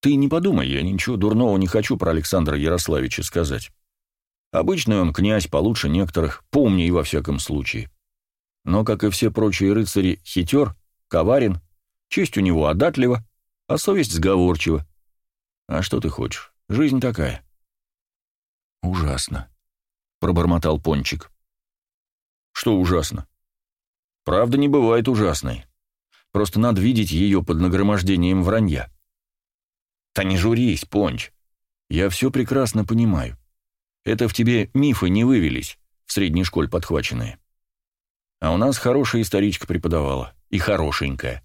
Ты не подумай, я ничего дурного не хочу про Александра Ярославича сказать. Обычный он князь, получше некоторых, поумнее во всяком случае. Но, как и все прочие рыцари, хитер, коварен, честь у него одатлива, а совесть сговорчива. А что ты хочешь? Жизнь такая. Ужасно, пробормотал Пончик. Что ужасно? Правда не бывает ужасной. Просто надо видеть ее под нагромождением вранья. Да не журись, Понч. Я все прекрасно понимаю. Это в тебе мифы не вывелись. в средней школе подхваченные. А у нас хорошая историчка преподавала, и хорошенькая.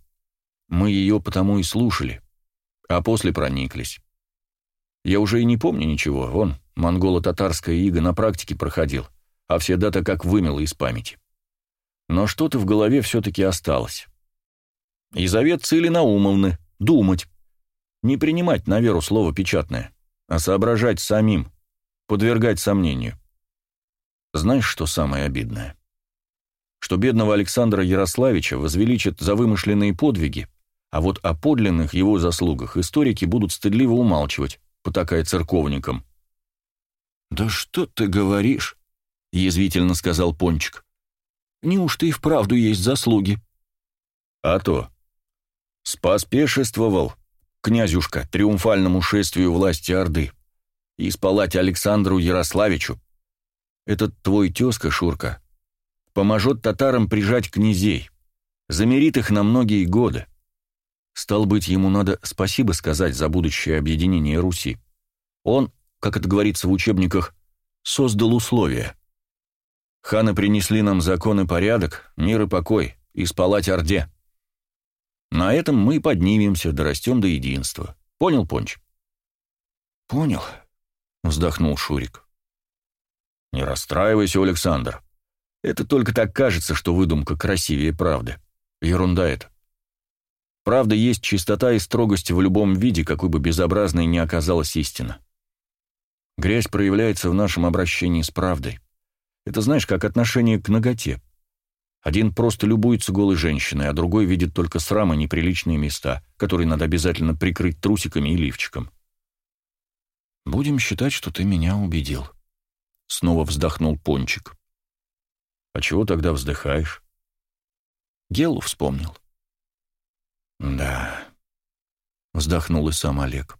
Мы ее потому и слушали, а после прониклись. Я уже и не помню ничего, вон, монголо-татарская ига на практике проходил, а все даты как вымело из памяти. Но что-то в голове все-таки осталось. И завет Цили Наумовны — думать. Не принимать на веру слово печатное, а соображать самим, подвергать сомнению. Знаешь, что самое обидное? Что бедного Александра Ярославича возвеличат за вымышленные подвиги, а вот о подлинных его заслугах историки будут стыдливо умалчивать, потакая церковникам. «Да что ты говоришь?» — язвительно сказал Пончик. «Неужто и вправду есть заслуги?» «А то. Спаспешествовал, князюшка, триумфальному шествию власти Орды, и спалать Александру Ярославичу. Этот твой тезка, Шурка, поможет татарам прижать князей, замерит их на многие годы. Стал быть, ему надо спасибо сказать за будущее объединение Руси. Он, как это говорится в учебниках, создал условия. Ханы принесли нам закон и порядок, мир и покой, и спалать Орде. На этом мы поднимемся, дорастем до единства. Понял, Понч? Понял, вздохнул Шурик. Не расстраивайся, Александр. Это только так кажется, что выдумка красивее правды. Ерунда это. Правда, есть чистота и строгость в любом виде, какой бы безобразной ни оказалась истина. Грязь проявляется в нашем обращении с правдой. Это знаешь, как отношение к ноготе. Один просто любуется голой женщиной, а другой видит только срамы неприличные места, которые надо обязательно прикрыть трусиками и лифчиком. «Будем считать, что ты меня убедил», — снова вздохнул Пончик. «А чего тогда вздыхаешь?» Гелу вспомнил. «Да», — вздохнул и сам Олег.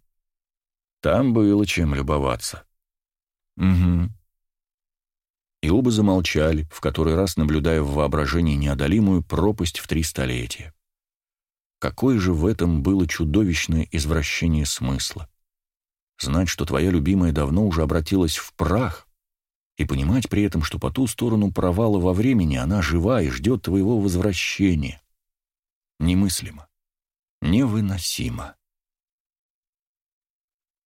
«Там было чем любоваться». «Угу», и оба замолчали, в который раз наблюдая в воображении неодолимую пропасть в три столетия. Какое же в этом было чудовищное извращение смысла? Знать, что твоя любимая давно уже обратилась в прах, и понимать при этом, что по ту сторону провала во времени она жива и ждет твоего возвращения. Немыслимо. Невыносимо.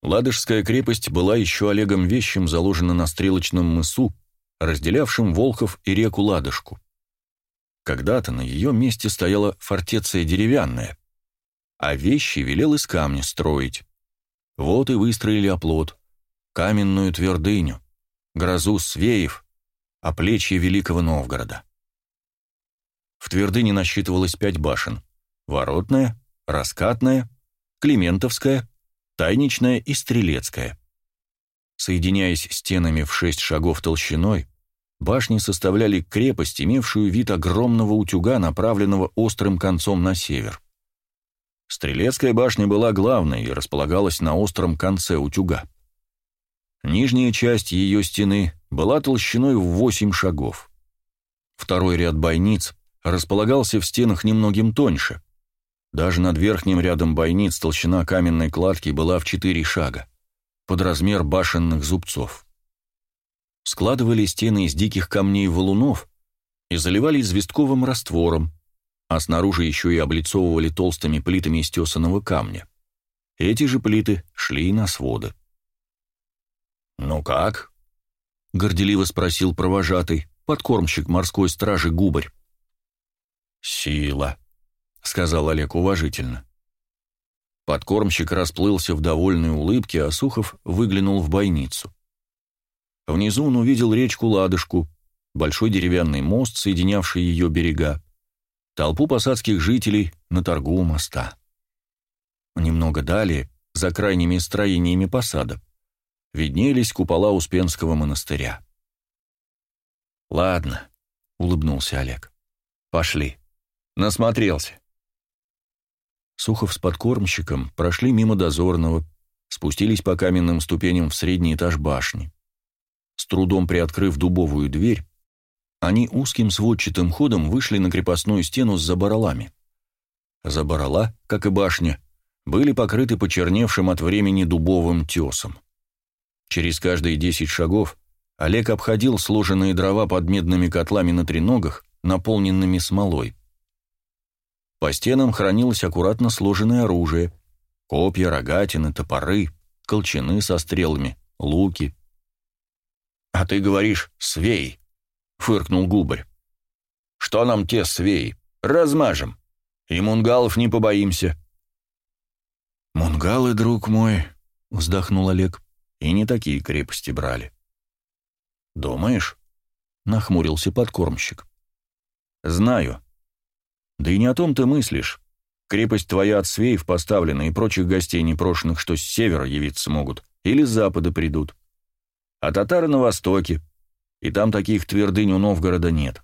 Ладожская крепость была еще Олегом Вещим заложена на Стрелочном мысу, разделявшим Волхов и реку Ладожку. Когда-то на ее месте стояла фортеция деревянная, а вещи велел из камня строить. Вот и выстроили оплот, каменную твердыню, грозу свеев, а плечи Великого Новгорода. В твердыне насчитывалось пять башен — воротная, раскатная, климентовская, тайничная и стрелецкая. Соединяясь стенами в шесть шагов толщиной, башни составляли крепость, имевшую вид огромного утюга, направленного острым концом на север. Стрелецкая башня была главной и располагалась на остром конце утюга. Нижняя часть ее стены была толщиной в восемь шагов. Второй ряд бойниц располагался в стенах немногим тоньше. Даже над верхним рядом бойниц толщина каменной кладки была в четыре шага под размер башенных зубцов. Складывали стены из диких камней и валунов и заливали известковым раствором, а снаружи еще и облицовывали толстыми плитами из тесаного камня. Эти же плиты шли и на своды. «Ну как?» — горделиво спросил провожатый, подкормщик морской стражи Губарь. «Сила», — сказал Олег уважительно. Подкормщик расплылся в довольной улыбке, а Сухов выглянул в бойницу. Внизу он увидел речку Ладышку, большой деревянный мост, соединявший ее берега, толпу посадских жителей на торгу у моста. Немного далее, за крайними строениями посада, виднелись купола Успенского монастыря. «Ладно», — улыбнулся Олег, — «пошли. Насмотрелся». Сухов с подкормщиком прошли мимо дозорного, спустились по каменным ступеням в средний этаж башни. С трудом приоткрыв дубовую дверь, они узким сводчатым ходом вышли на крепостную стену с забаралами. Забарала, как и башня, были покрыты почерневшим от времени дубовым тесом. Через каждые десять шагов Олег обходил сложенные дрова под медными котлами на треногах, наполненными смолой. По стенам хранилось аккуратно сложенное оружие — копья, рогатины, топоры, колчаны со стрелами, луки. «А ты говоришь, свей!» — фыркнул Губарь. «Что нам те свеи? Размажем. И мунгалов не побоимся». «Мунгалы, друг мой», — вздохнул Олег, — «и не такие крепости брали». «Думаешь?» — нахмурился подкормщик. «Знаю. Да и не о том ты мыслишь. Крепость твоя от свеев поставлена, и прочих гостей непрошенных, что с севера явиться могут, или с запада придут. А татары на востоке, и там таких твердынь у Новгорода нет.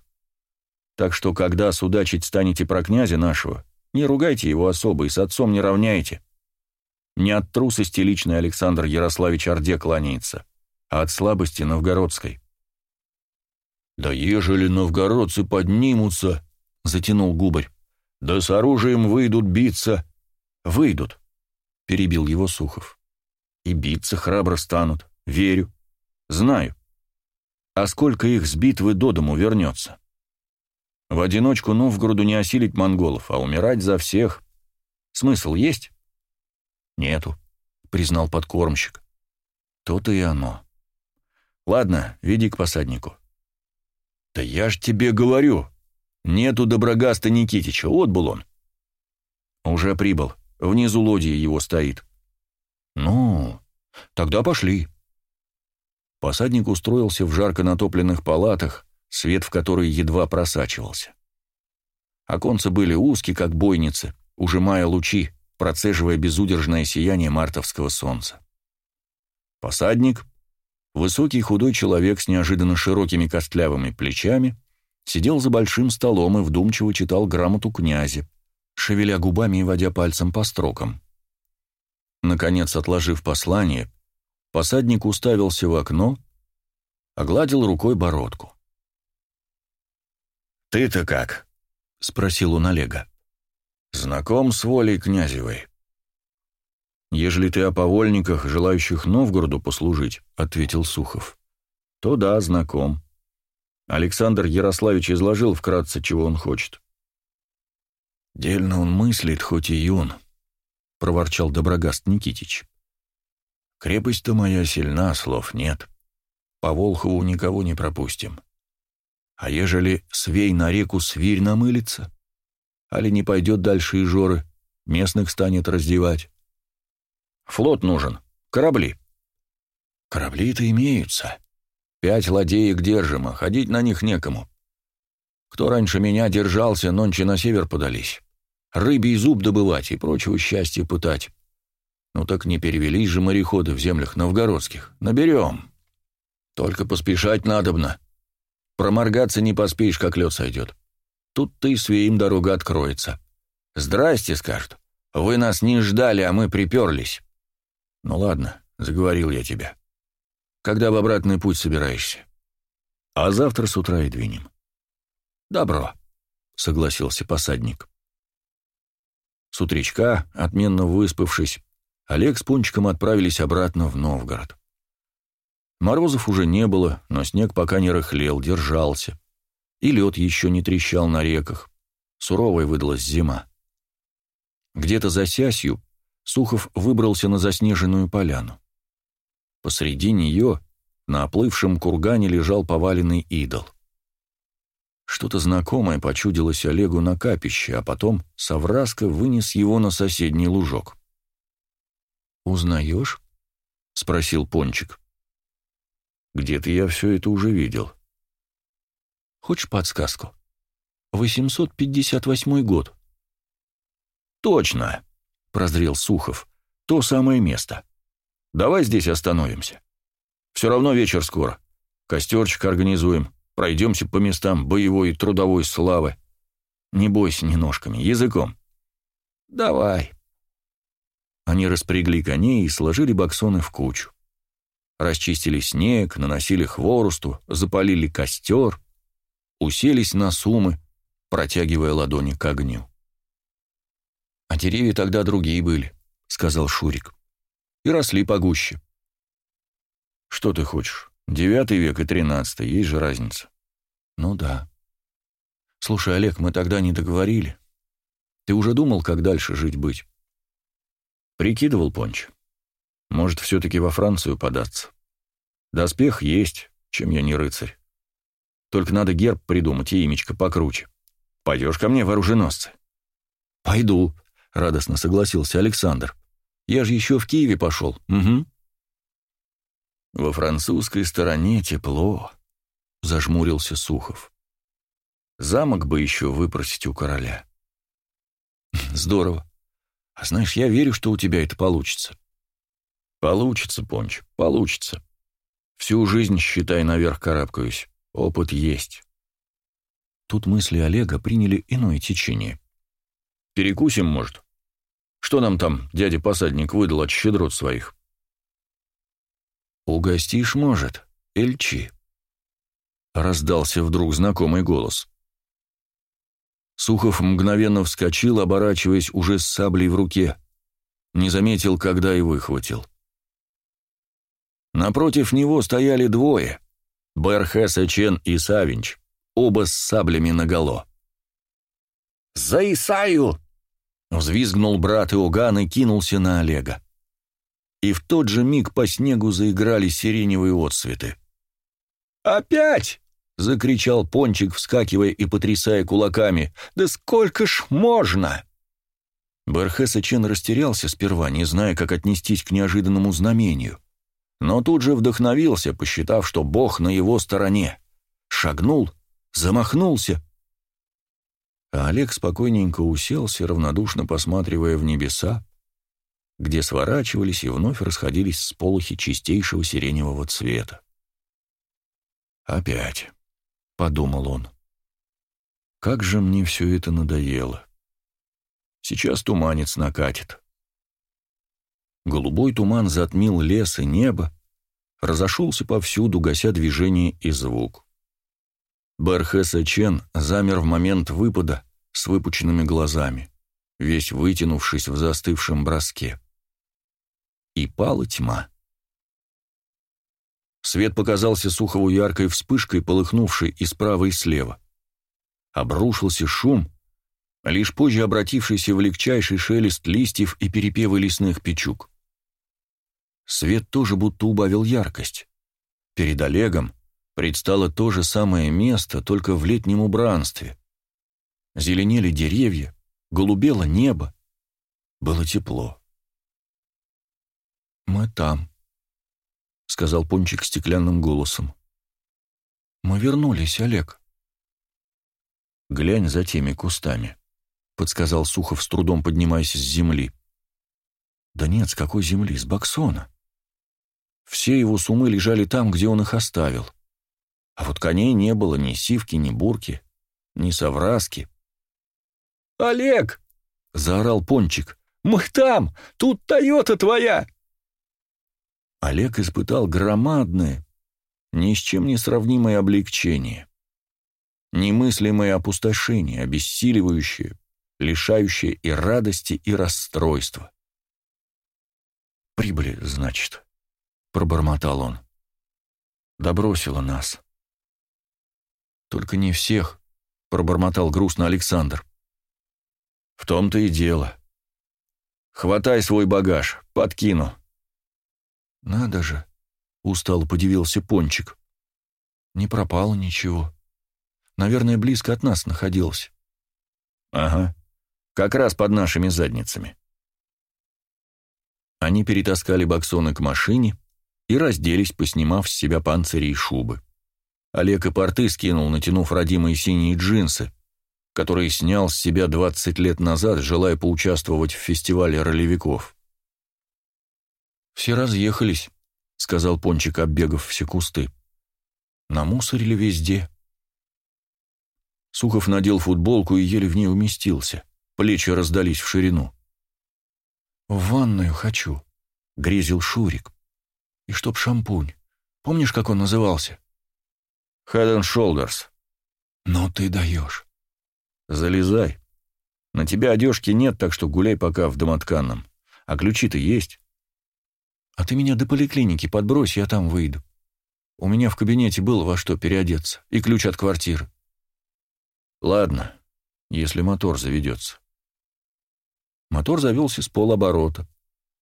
Так что, когда судачить станете про князя нашего, не ругайте его особо и с отцом не равняйте. Не от трусости личный Александр Ярославич Орде кланяется, а от слабости новгородской. «Да ежели новгородцы поднимутся», — затянул губарь, — «да с оружием выйдут биться». «Выйдут», — перебил его Сухов. «И биться храбро станут, верю, знаю. А сколько их с битвы до дому вернется? В одиночку Новгороду не осилить монголов, а умирать за всех. Смысл есть?» «Нету», — признал подкормщик. «То-то и оно. Ладно, веди к посаднику». «Да я ж тебе говорю, нету Доброгаста Никитича, отбыл он». «Уже прибыл, внизу лодья его стоит». «Ну, тогда пошли». Посадник устроился в жарко натопленных палатах, свет в которые едва просачивался. Оконцы были узкие, как бойницы, ужимая лучи, процеживая безудержное сияние мартовского солнца. Посадник, высокий худой человек с неожиданно широкими костлявыми плечами, сидел за большим столом и вдумчиво читал грамоту князя, шевеля губами и водя пальцем по строкам. Наконец, отложив послание, посадник уставился в окно, огладил рукой бородку. «Ты-то как?» — спросил он Олега. «Знаком с волей князевой?» «Ежели ты о повольниках, желающих Новгороду послужить», — ответил Сухов, — «то да, знаком. Александр Ярославич изложил вкратце, чего он хочет». «Дельно он мыслит, хоть и юн», — проворчал Доброгаст Никитич. «Крепость-то моя сильна, слов нет. По Волхову никого не пропустим. А ежели свей на реку свирь намылится? Али не пойдет дальше и жоры, местных станет раздевать? Флот нужен, корабли. Корабли-то имеются. Пять ладеек держим, а ходить на них некому. Кто раньше меня держался, нонче на север подались. Рыбий зуб добывать и прочего счастья пытать. Ну так не перевелись же мореходы в землях новгородских. Наберем. Только поспешать надобно. Проморгаться не поспеешь, как лед сойдет. Тут-то и своим дорога откроется. «Здрасте», — скажут. «Вы нас не ждали, а мы приперлись». «Ну ладно», — заговорил я тебя. «Когда в обратный путь собираешься?» «А завтра с утра и двинем». «Добро», — согласился посадник. С утречка, отменно выспавшись, Олег с Пунчиком отправились обратно в Новгород. Морозов уже не было, но снег пока не рыхлел, держался. И лед еще не трещал на реках. Суровая выдалась зима. Где-то за сясью Сухов выбрался на заснеженную поляну. Посреди нее, на оплывшем кургане, лежал поваленный идол. Что-то знакомое почудилось Олегу на капище, а потом Савраска вынес его на соседний лужок. «Узнаешь?» — спросил Пончик. Где-то я все это уже видел. Хочешь подсказку? 858 год. Точно, прозрел Сухов. То самое место. Давай здесь остановимся. Все равно вечер скоро. Костерчик организуем. Пройдемся по местам боевой и трудовой славы. Не бойся ни ножками, языком. Давай. Они распрягли коней и сложили баксоны в кучу расчистили снег, наносили хворосту, запалили костер, уселись на сумы, протягивая ладони к огню. «А деревья тогда другие были», — сказал Шурик, — «и росли погуще». «Что ты хочешь? Девятый век и тринадцатый, есть же разница. Ну да. Слушай, Олег, мы тогда не договорили. Ты уже думал, как дальше жить быть? Прикидывал, Понч. Может, все-таки во Францию податься. Доспех есть, чем я не рыцарь. Только надо герб придумать и имечко покруче. Пойдешь ко мне, вооруженосцы? Пойду, радостно согласился Александр. Я же еще в Киеве пошел. Угу. Во французской стороне тепло, зажмурился Сухов. Замок бы еще выпросить у короля. Здорово. А знаешь, я верю, что у тебя это получится. Получится, Понч, получится. Всю жизнь, считай, наверх карабкаюсь. Опыт есть. Тут мысли Олега приняли иное течение. Перекусим, может? Что нам там дядя-посадник выдал от щедрот своих? «Угостишь, может, Эльчи?» Раздался вдруг знакомый голос. Сухов мгновенно вскочил, оборачиваясь уже с саблей в руке. Не заметил, когда и выхватил. Напротив него стояли двое — Берхеса Чен и Савинч, оба с саблями наголо. «За Исаю!» — взвизгнул брат Иоганн и кинулся на Олега. И в тот же миг по снегу заиграли сиреневые отсветы. «Опять!» — закричал Пончик, вскакивая и потрясая кулаками. «Да сколько ж можно!» Бархеса Чен растерялся сперва, не зная, как отнестись к неожиданному знамению но тут же вдохновился, посчитав, что Бог на его стороне. Шагнул, замахнулся. А Олег спокойненько уселся, равнодушно посматривая в небеса, где сворачивались и вновь расходились сполохи чистейшего сиреневого цвета. «Опять», — подумал он, — «как же мне все это надоело. Сейчас туманец накатит». Голубой туман затмил лес и небо, разошелся повсюду, гася движение и звук. Бархеса Чен замер в момент выпада с выпученными глазами, весь вытянувшись в застывшем броске. И пала тьма. Свет показался Сухову яркой вспышкой, полыхнувшей и справа, и слева. Обрушился шум, лишь позже обратившийся в легчайший шелест листьев и перепевы лесных печук. Свет тоже будто убавил яркость. Перед Олегом предстало то же самое место, только в летнем убранстве. Зеленели деревья, голубело небо. Было тепло. «Мы там», — сказал Пончик стеклянным голосом. «Мы вернулись, Олег». «Глянь за теми кустами», — подсказал Сухов, с трудом поднимаясь с земли. «Да нет, с какой земли? С Баксона». Все его сумы лежали там, где он их оставил. А вот коней не было ни сивки, ни бурки, ни совраски. «Олег!» — заорал Пончик. «Мы там! Тут Тойота твоя!» Олег испытал громадное, ни с чем не сравнимое облегчение. Немыслимое опустошение, обессиливающее, лишающее и радости, и расстройства. «Прибыли, значит», пробормотал он. Добросила нас. Только не всех, пробормотал грустно Александр. В том-то и дело. Хватай свой багаж, подкину. Надо же, устало подивился Пончик. Не пропало ничего. Наверное, близко от нас находился. Ага, как раз под нашими задницами. Они перетаскали баксоны к машине, и разделись, поснимав с себя панцири и шубы. Олег и порты скинул, натянув родимые синие джинсы, которые снял с себя 20 лет назад, желая поучаствовать в фестивале ролевиков. «Все разъехались», — сказал Пончик, оббегав все кусты. «Намусорили везде». Сухов надел футболку и еле в ней уместился. Плечи раздались в ширину. «В ванную хочу», — грезил Шурик. И чтоб шампунь. Помнишь, как он назывался? Head and Shoulders. Ну ты даешь. Залезай. На тебя одежки нет, так что гуляй пока в домотканном. А ключи-то есть. А ты меня до поликлиники подбрось, я там выйду. У меня в кабинете было во что переодеться и ключ от квартиры. Ладно, если мотор заведется. Мотор завелся с полоборота.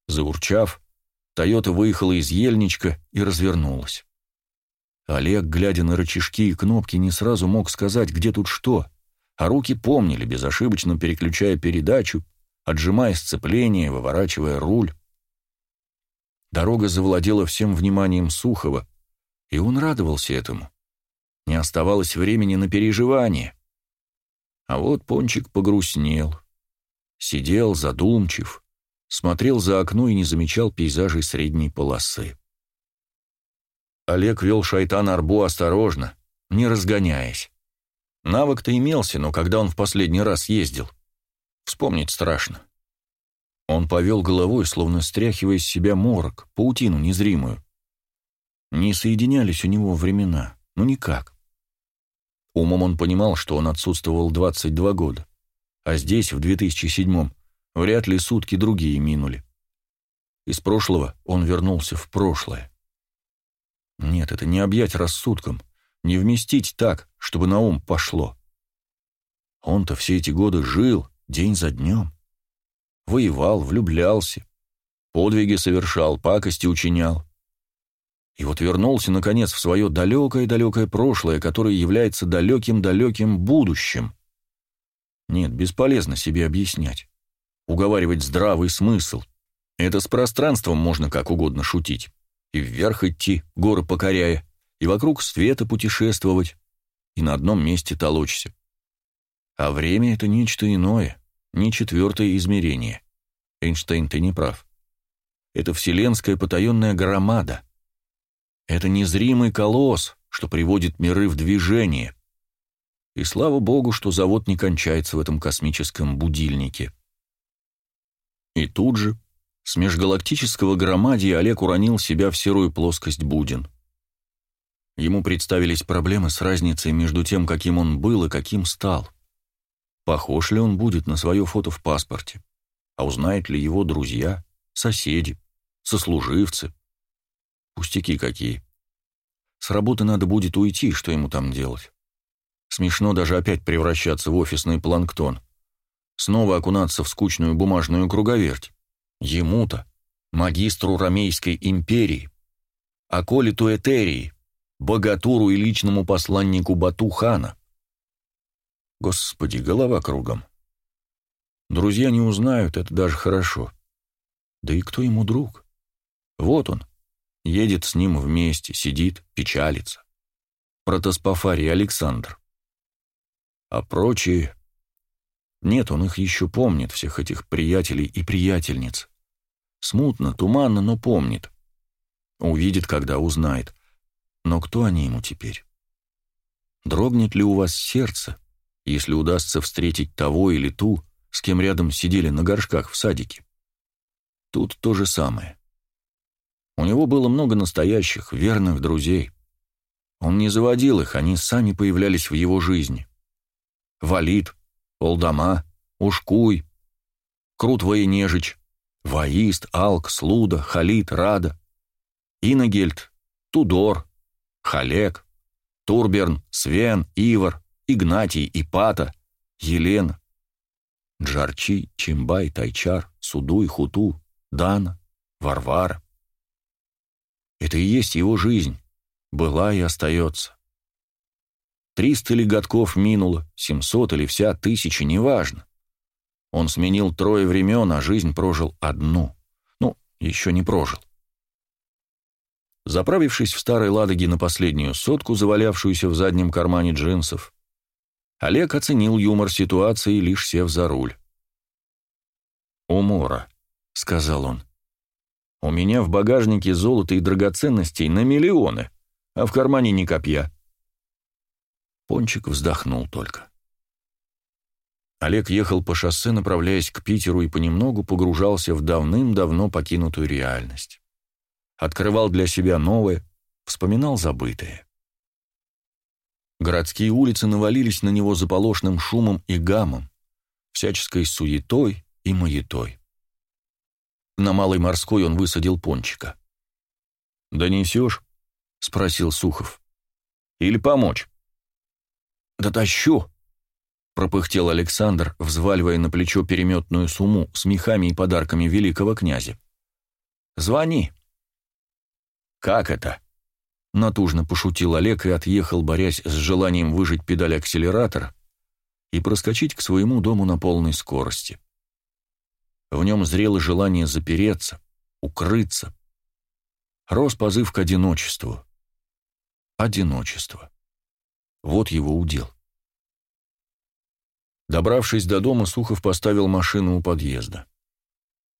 Заурчав, Тойота выехала из ельничка и развернулась. Олег, глядя на рычажки и кнопки, не сразу мог сказать, где тут что, а руки помнили, безошибочно переключая передачу, отжимая сцепление, выворачивая руль. Дорога завладела всем вниманием Сухова, и он радовался этому. Не оставалось времени на переживание. А вот Пончик погрустнел. Сидел задумчив, смотрел за окно и не замечал пейзажей средней полосы. Олег вел шайтан Арбу осторожно, не разгоняясь. Навык-то имелся, но когда он в последний раз ездил? Вспомнить страшно. Он повел головой, словно стряхивая с себя морок, паутину незримую. Не соединялись у него времена, ну никак. Умом он понимал, что он отсутствовал 22 года, а здесь, в 2007-м, вряд ли сутки другие минули. Из прошлого он вернулся в прошлое. Нет, это не объять рассудком, не вместить так, чтобы на ум пошло. Он-то все эти годы жил, день за днем. Воевал, влюблялся, подвиги совершал, пакости учинял. И вот вернулся, наконец, в свое далекое-далекое прошлое, которое является далеким-далеким будущим. Нет, бесполезно себе объяснять. Уговаривать здравый смысл. Это с пространством можно как угодно шутить. И вверх идти, горы покоряя, и вокруг света путешествовать, и на одном месте толочься. А время — это нечто иное, не четвертое измерение. Эйнштейн, ты не прав. Это вселенская потаенная громада — это незримый колосс, что приводит миры в движение. И слава богу, что завод не кончается в этом космическом будильнике. И тут же, с межгалактического громадия Олег уронил себя в серую плоскость Будин. Ему представились проблемы с разницей между тем, каким он был и каким стал. Похож ли он будет на свое фото в паспорте? А узнают ли его друзья, соседи, сослуживцы? Пустяки какие. С работы надо будет уйти, что ему там делать? Смешно даже опять превращаться в офисный планктон. Снова окунаться в скучную бумажную круговерть. Ему-то, магистру Ромейской империи, аколиту Этерии, богатуру и личному посланнику Бату-хана. Господи, голова кругом. Друзья не узнают, это даже хорошо. Да и кто ему друг? Вот он, Едет с ним вместе, сидит, печалится. Протоспофарий Александр. А прочие... Нет, он их еще помнит, всех этих приятелей и приятельниц. Смутно, туманно, но помнит. Увидит, когда узнает. Но кто они ему теперь? Дрогнет ли у вас сердце, если удастся встретить того или ту, с кем рядом сидели на горшках в садике? Тут то же самое. У него было много настоящих, верных друзей. Он не заводил их, они сами появлялись в его жизни. Валид, Олдама, Ушкуй, Крут Военежич, Ваист, Алк, Слуда, Халид, Рада, Инагельд, Тудор, Халек, Турберн, Свен, Ивар, Игнатий, Ипата, Елена, Джарчи, Чимбай, Тайчар, Судуй, Хуту, Дана, Варвара. Это и есть его жизнь. Была и остается. Триста ли годков минуло, семьсот или вся тысяча, неважно. Он сменил трое времен, а жизнь прожил одну. Ну, еще не прожил. Заправившись в старой «Ладоге» на последнюю сотку, завалявшуюся в заднем кармане джинсов, Олег оценил юмор ситуации, лишь сев за руль. «Умора», — сказал он. У меня в багажнике золота и драгоценностей на миллионы, а в кармане ни копья. Пончик вздохнул только. Олег ехал по шоссе, направляясь к Питеру, и понемногу погружался в давным-давно покинутую реальность. Открывал для себя новое, вспоминал забытое. Городские улицы навалились на него заполошным шумом и гамом, всяческой суетой и маятой. На Малой Морской он высадил пончика. «Донесешь?» спросил Сухов. «Или помочь?» «Дотащу!» — пропыхтел Александр, взваливая на плечо переметную сумму с мехами и подарками великого князя. «Звони!» «Как это?» — натужно пошутил Олег и отъехал, борясь с желанием выжать педаль акселератора и проскочить к своему дому на полной скорости. В нем зрело желание запереться, укрыться. Рос позыв к одиночеству. Одиночество. Вот его удел. Добравшись до дома, Сухов поставил машину у подъезда.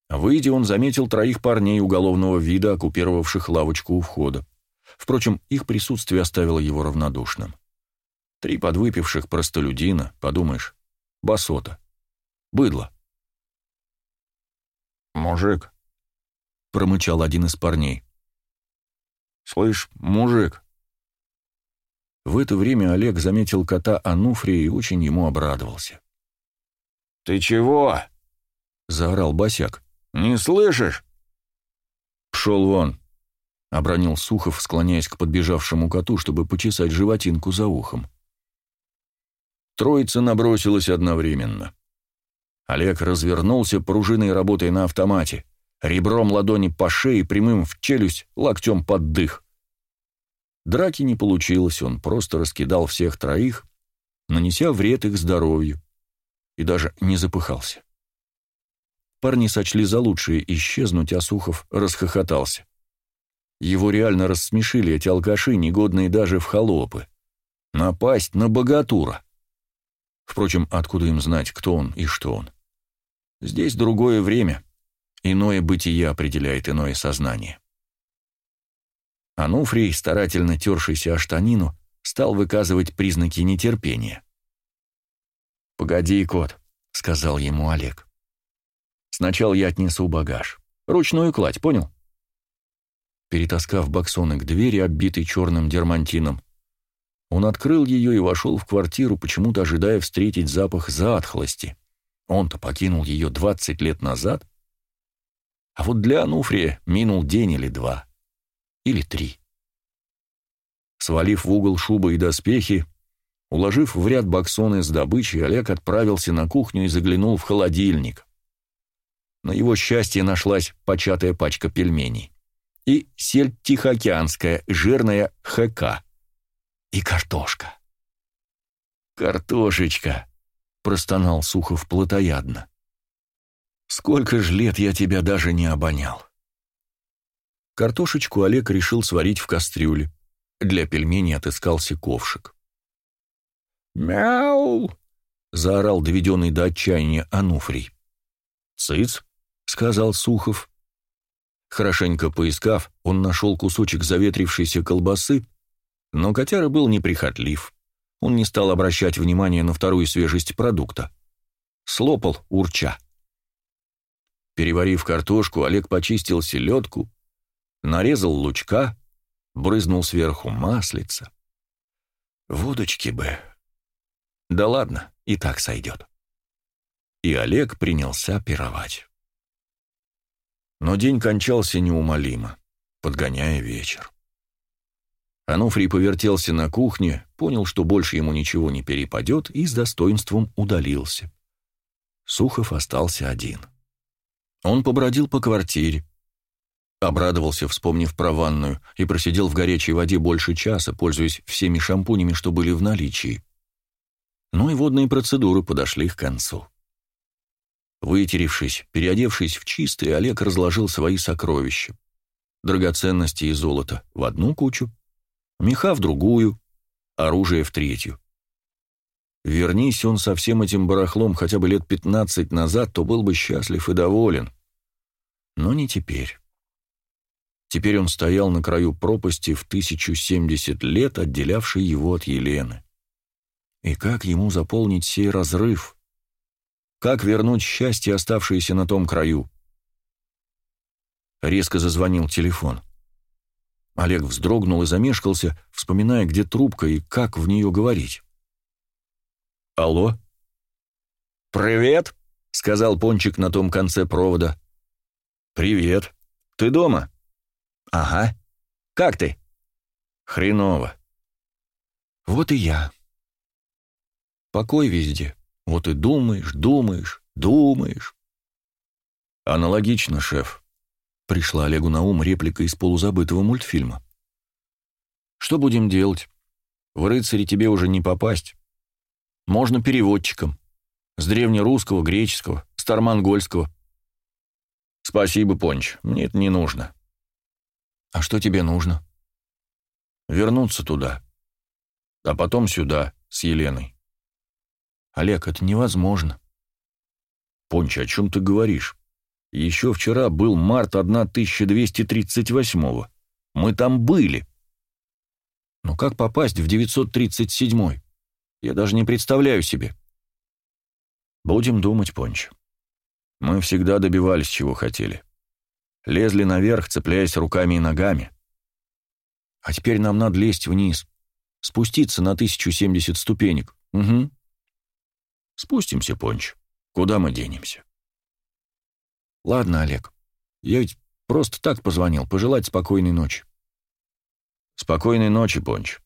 Выйдя, он заметил троих парней уголовного вида, оккупировавших лавочку у входа. Впрочем, их присутствие оставило его равнодушным. Три подвыпивших простолюдина, подумаешь, басота, быдло. «Мужик», — промычал один из парней. «Слышь, мужик». В это время Олег заметил кота Ануфрия и очень ему обрадовался. «Ты чего?» — заорал босяк. «Не слышишь?» «Пшел вон!» — обронил Сухов, склоняясь к подбежавшему коту, чтобы почесать животинку за ухом. Троица набросилась одновременно. Олег развернулся, пружиной работая на автомате, ребром ладони по шее, прямым в челюсть, локтем под дых. Драки не получилось, он просто раскидал всех троих, нанеся вред их здоровью, и даже не запыхался. Парни сочли за лучшее исчезнуть, а Сухов расхохотался. Его реально рассмешили эти алкаши, негодные даже в холопы. Напасть на богатура. Впрочем, откуда им знать, кто он и что он? Здесь другое время. Иное бытие определяет иное сознание. Ануфрий, старательно тершийся о штанину, стал выказывать признаки нетерпения. «Погоди, кот», — сказал ему Олег. «Сначала я отнесу багаж. Ручную кладь, понял?» Перетаскав боксоны к двери, оббитой черным дермантином, он открыл ее и вошел в квартиру, почему-то ожидая встретить запах затхлости. Он-то покинул ее двадцать лет назад. А вот для Ануфрия минул день или два. Или три. Свалив в угол шубы и доспехи, уложив в ряд боксоны с добычей, Олег отправился на кухню и заглянул в холодильник. На его счастье нашлась початая пачка пельменей. И сельдь тихоокеанская, жирная ХК и картошка. «Картошечка!» — простонал Сухов плотоядно. «Сколько ж лет я тебя даже не обонял!» Картошечку Олег решил сварить в кастрюле. Для пельменей отыскался ковшик. «Мяу!» — заорал доведенный до отчаяния Ануфрий. «Цыц!» — сказал Сухов. Хорошенько поискав, он нашел кусочек заветрившейся колбасы но котяра был неприхотлив. Он не стал обращать внимания на вторую свежесть продукта. Слопал, урча. Переварив картошку, Олег почистил селедку, нарезал лучка, брызнул сверху маслица. Водочки бы. Да ладно, и так сойдет. И Олег принялся пировать. Но день кончался неумолимо, подгоняя вечер. Ануфрий повертелся на кухне, понял, что больше ему ничего не перепадет, и с достоинством удалился. Сухов остался один. Он побродил по квартире, обрадовался, вспомнив про ванную, и просидел в горячей воде больше часа, пользуясь всеми шампунями, что были в наличии. Но и водные процедуры подошли к концу. Вытеревшись, переодевшись в чистый, Олег разложил свои сокровища. Драгоценности и золото в одну кучу, меха в другую, оружие в третью. Вернись он со всем этим барахлом хотя бы лет пятнадцать назад, то был бы счастлив и доволен. Но не теперь. Теперь он стоял на краю пропасти в тысячу семьдесят лет, отделявшей его от Елены. И как ему заполнить сей разрыв? Как вернуть счастье, оставшееся на том краю? Резко зазвонил телефон. — Олег вздрогнул и замешкался, вспоминая, где трубка и как в нее говорить. «Алло?» «Привет», — сказал Пончик на том конце провода. «Привет. Ты дома?» «Ага. Как ты?» Хреново. Вот и я. Покой везде. Вот и думаешь, думаешь, думаешь. Аналогично, шеф. Пришла Олегу на ум реплика из полузабытого мультфильма. Что будем делать? В рыцари тебе уже не попасть. Можно переводчиком. С древнерусского, греческого, стармонгольского. Спасибо, Понч, мне это не нужно. А что тебе нужно? Вернуться туда. А потом сюда, с Еленой. Олег, это невозможно. Понч, о чем ты говоришь? Еще вчера был март 1238-го. Мы там были. Но как попасть в 937-й? Я даже не представляю себе. Будем думать, Понч. Мы всегда добивались, чего хотели. Лезли наверх, цепляясь руками и ногами. А теперь нам надо лезть вниз. Спуститься на 1070 ступенек. Угу. Спустимся, Понч. Куда мы денемся? Ладно, Олег. Я ведь просто так позвонил, пожелать спокойной ночи. Спокойной ночи, Понч.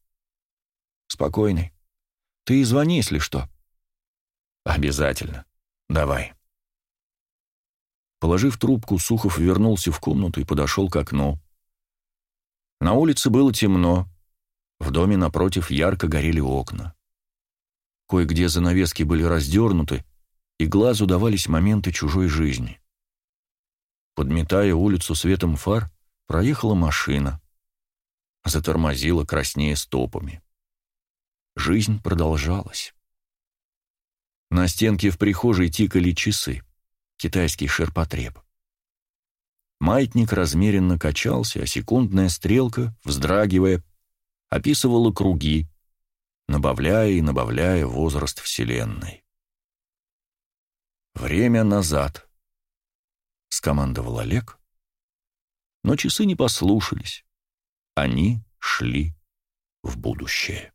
Спокойной. Ты звони, если что. Обязательно. Давай. Положив трубку, Сухов вернулся в комнату и подошел к окну. На улице было темно. В доме напротив ярко горели окна. Кое-где занавески были раздернуты, и глазу давались моменты чужой жизни. Подметая улицу светом фар, проехала машина. Затормозила краснее стопами. Жизнь продолжалась. На стенке в прихожей тикали часы китайский ширпотреб. Маятник размеренно качался, а секундная стрелка, вздрагивая, описывала круги, набавляя и набавляя возраст Вселенной. «Время назад», — скомандовал Олег, но часы не послушались. Они шли в будущее.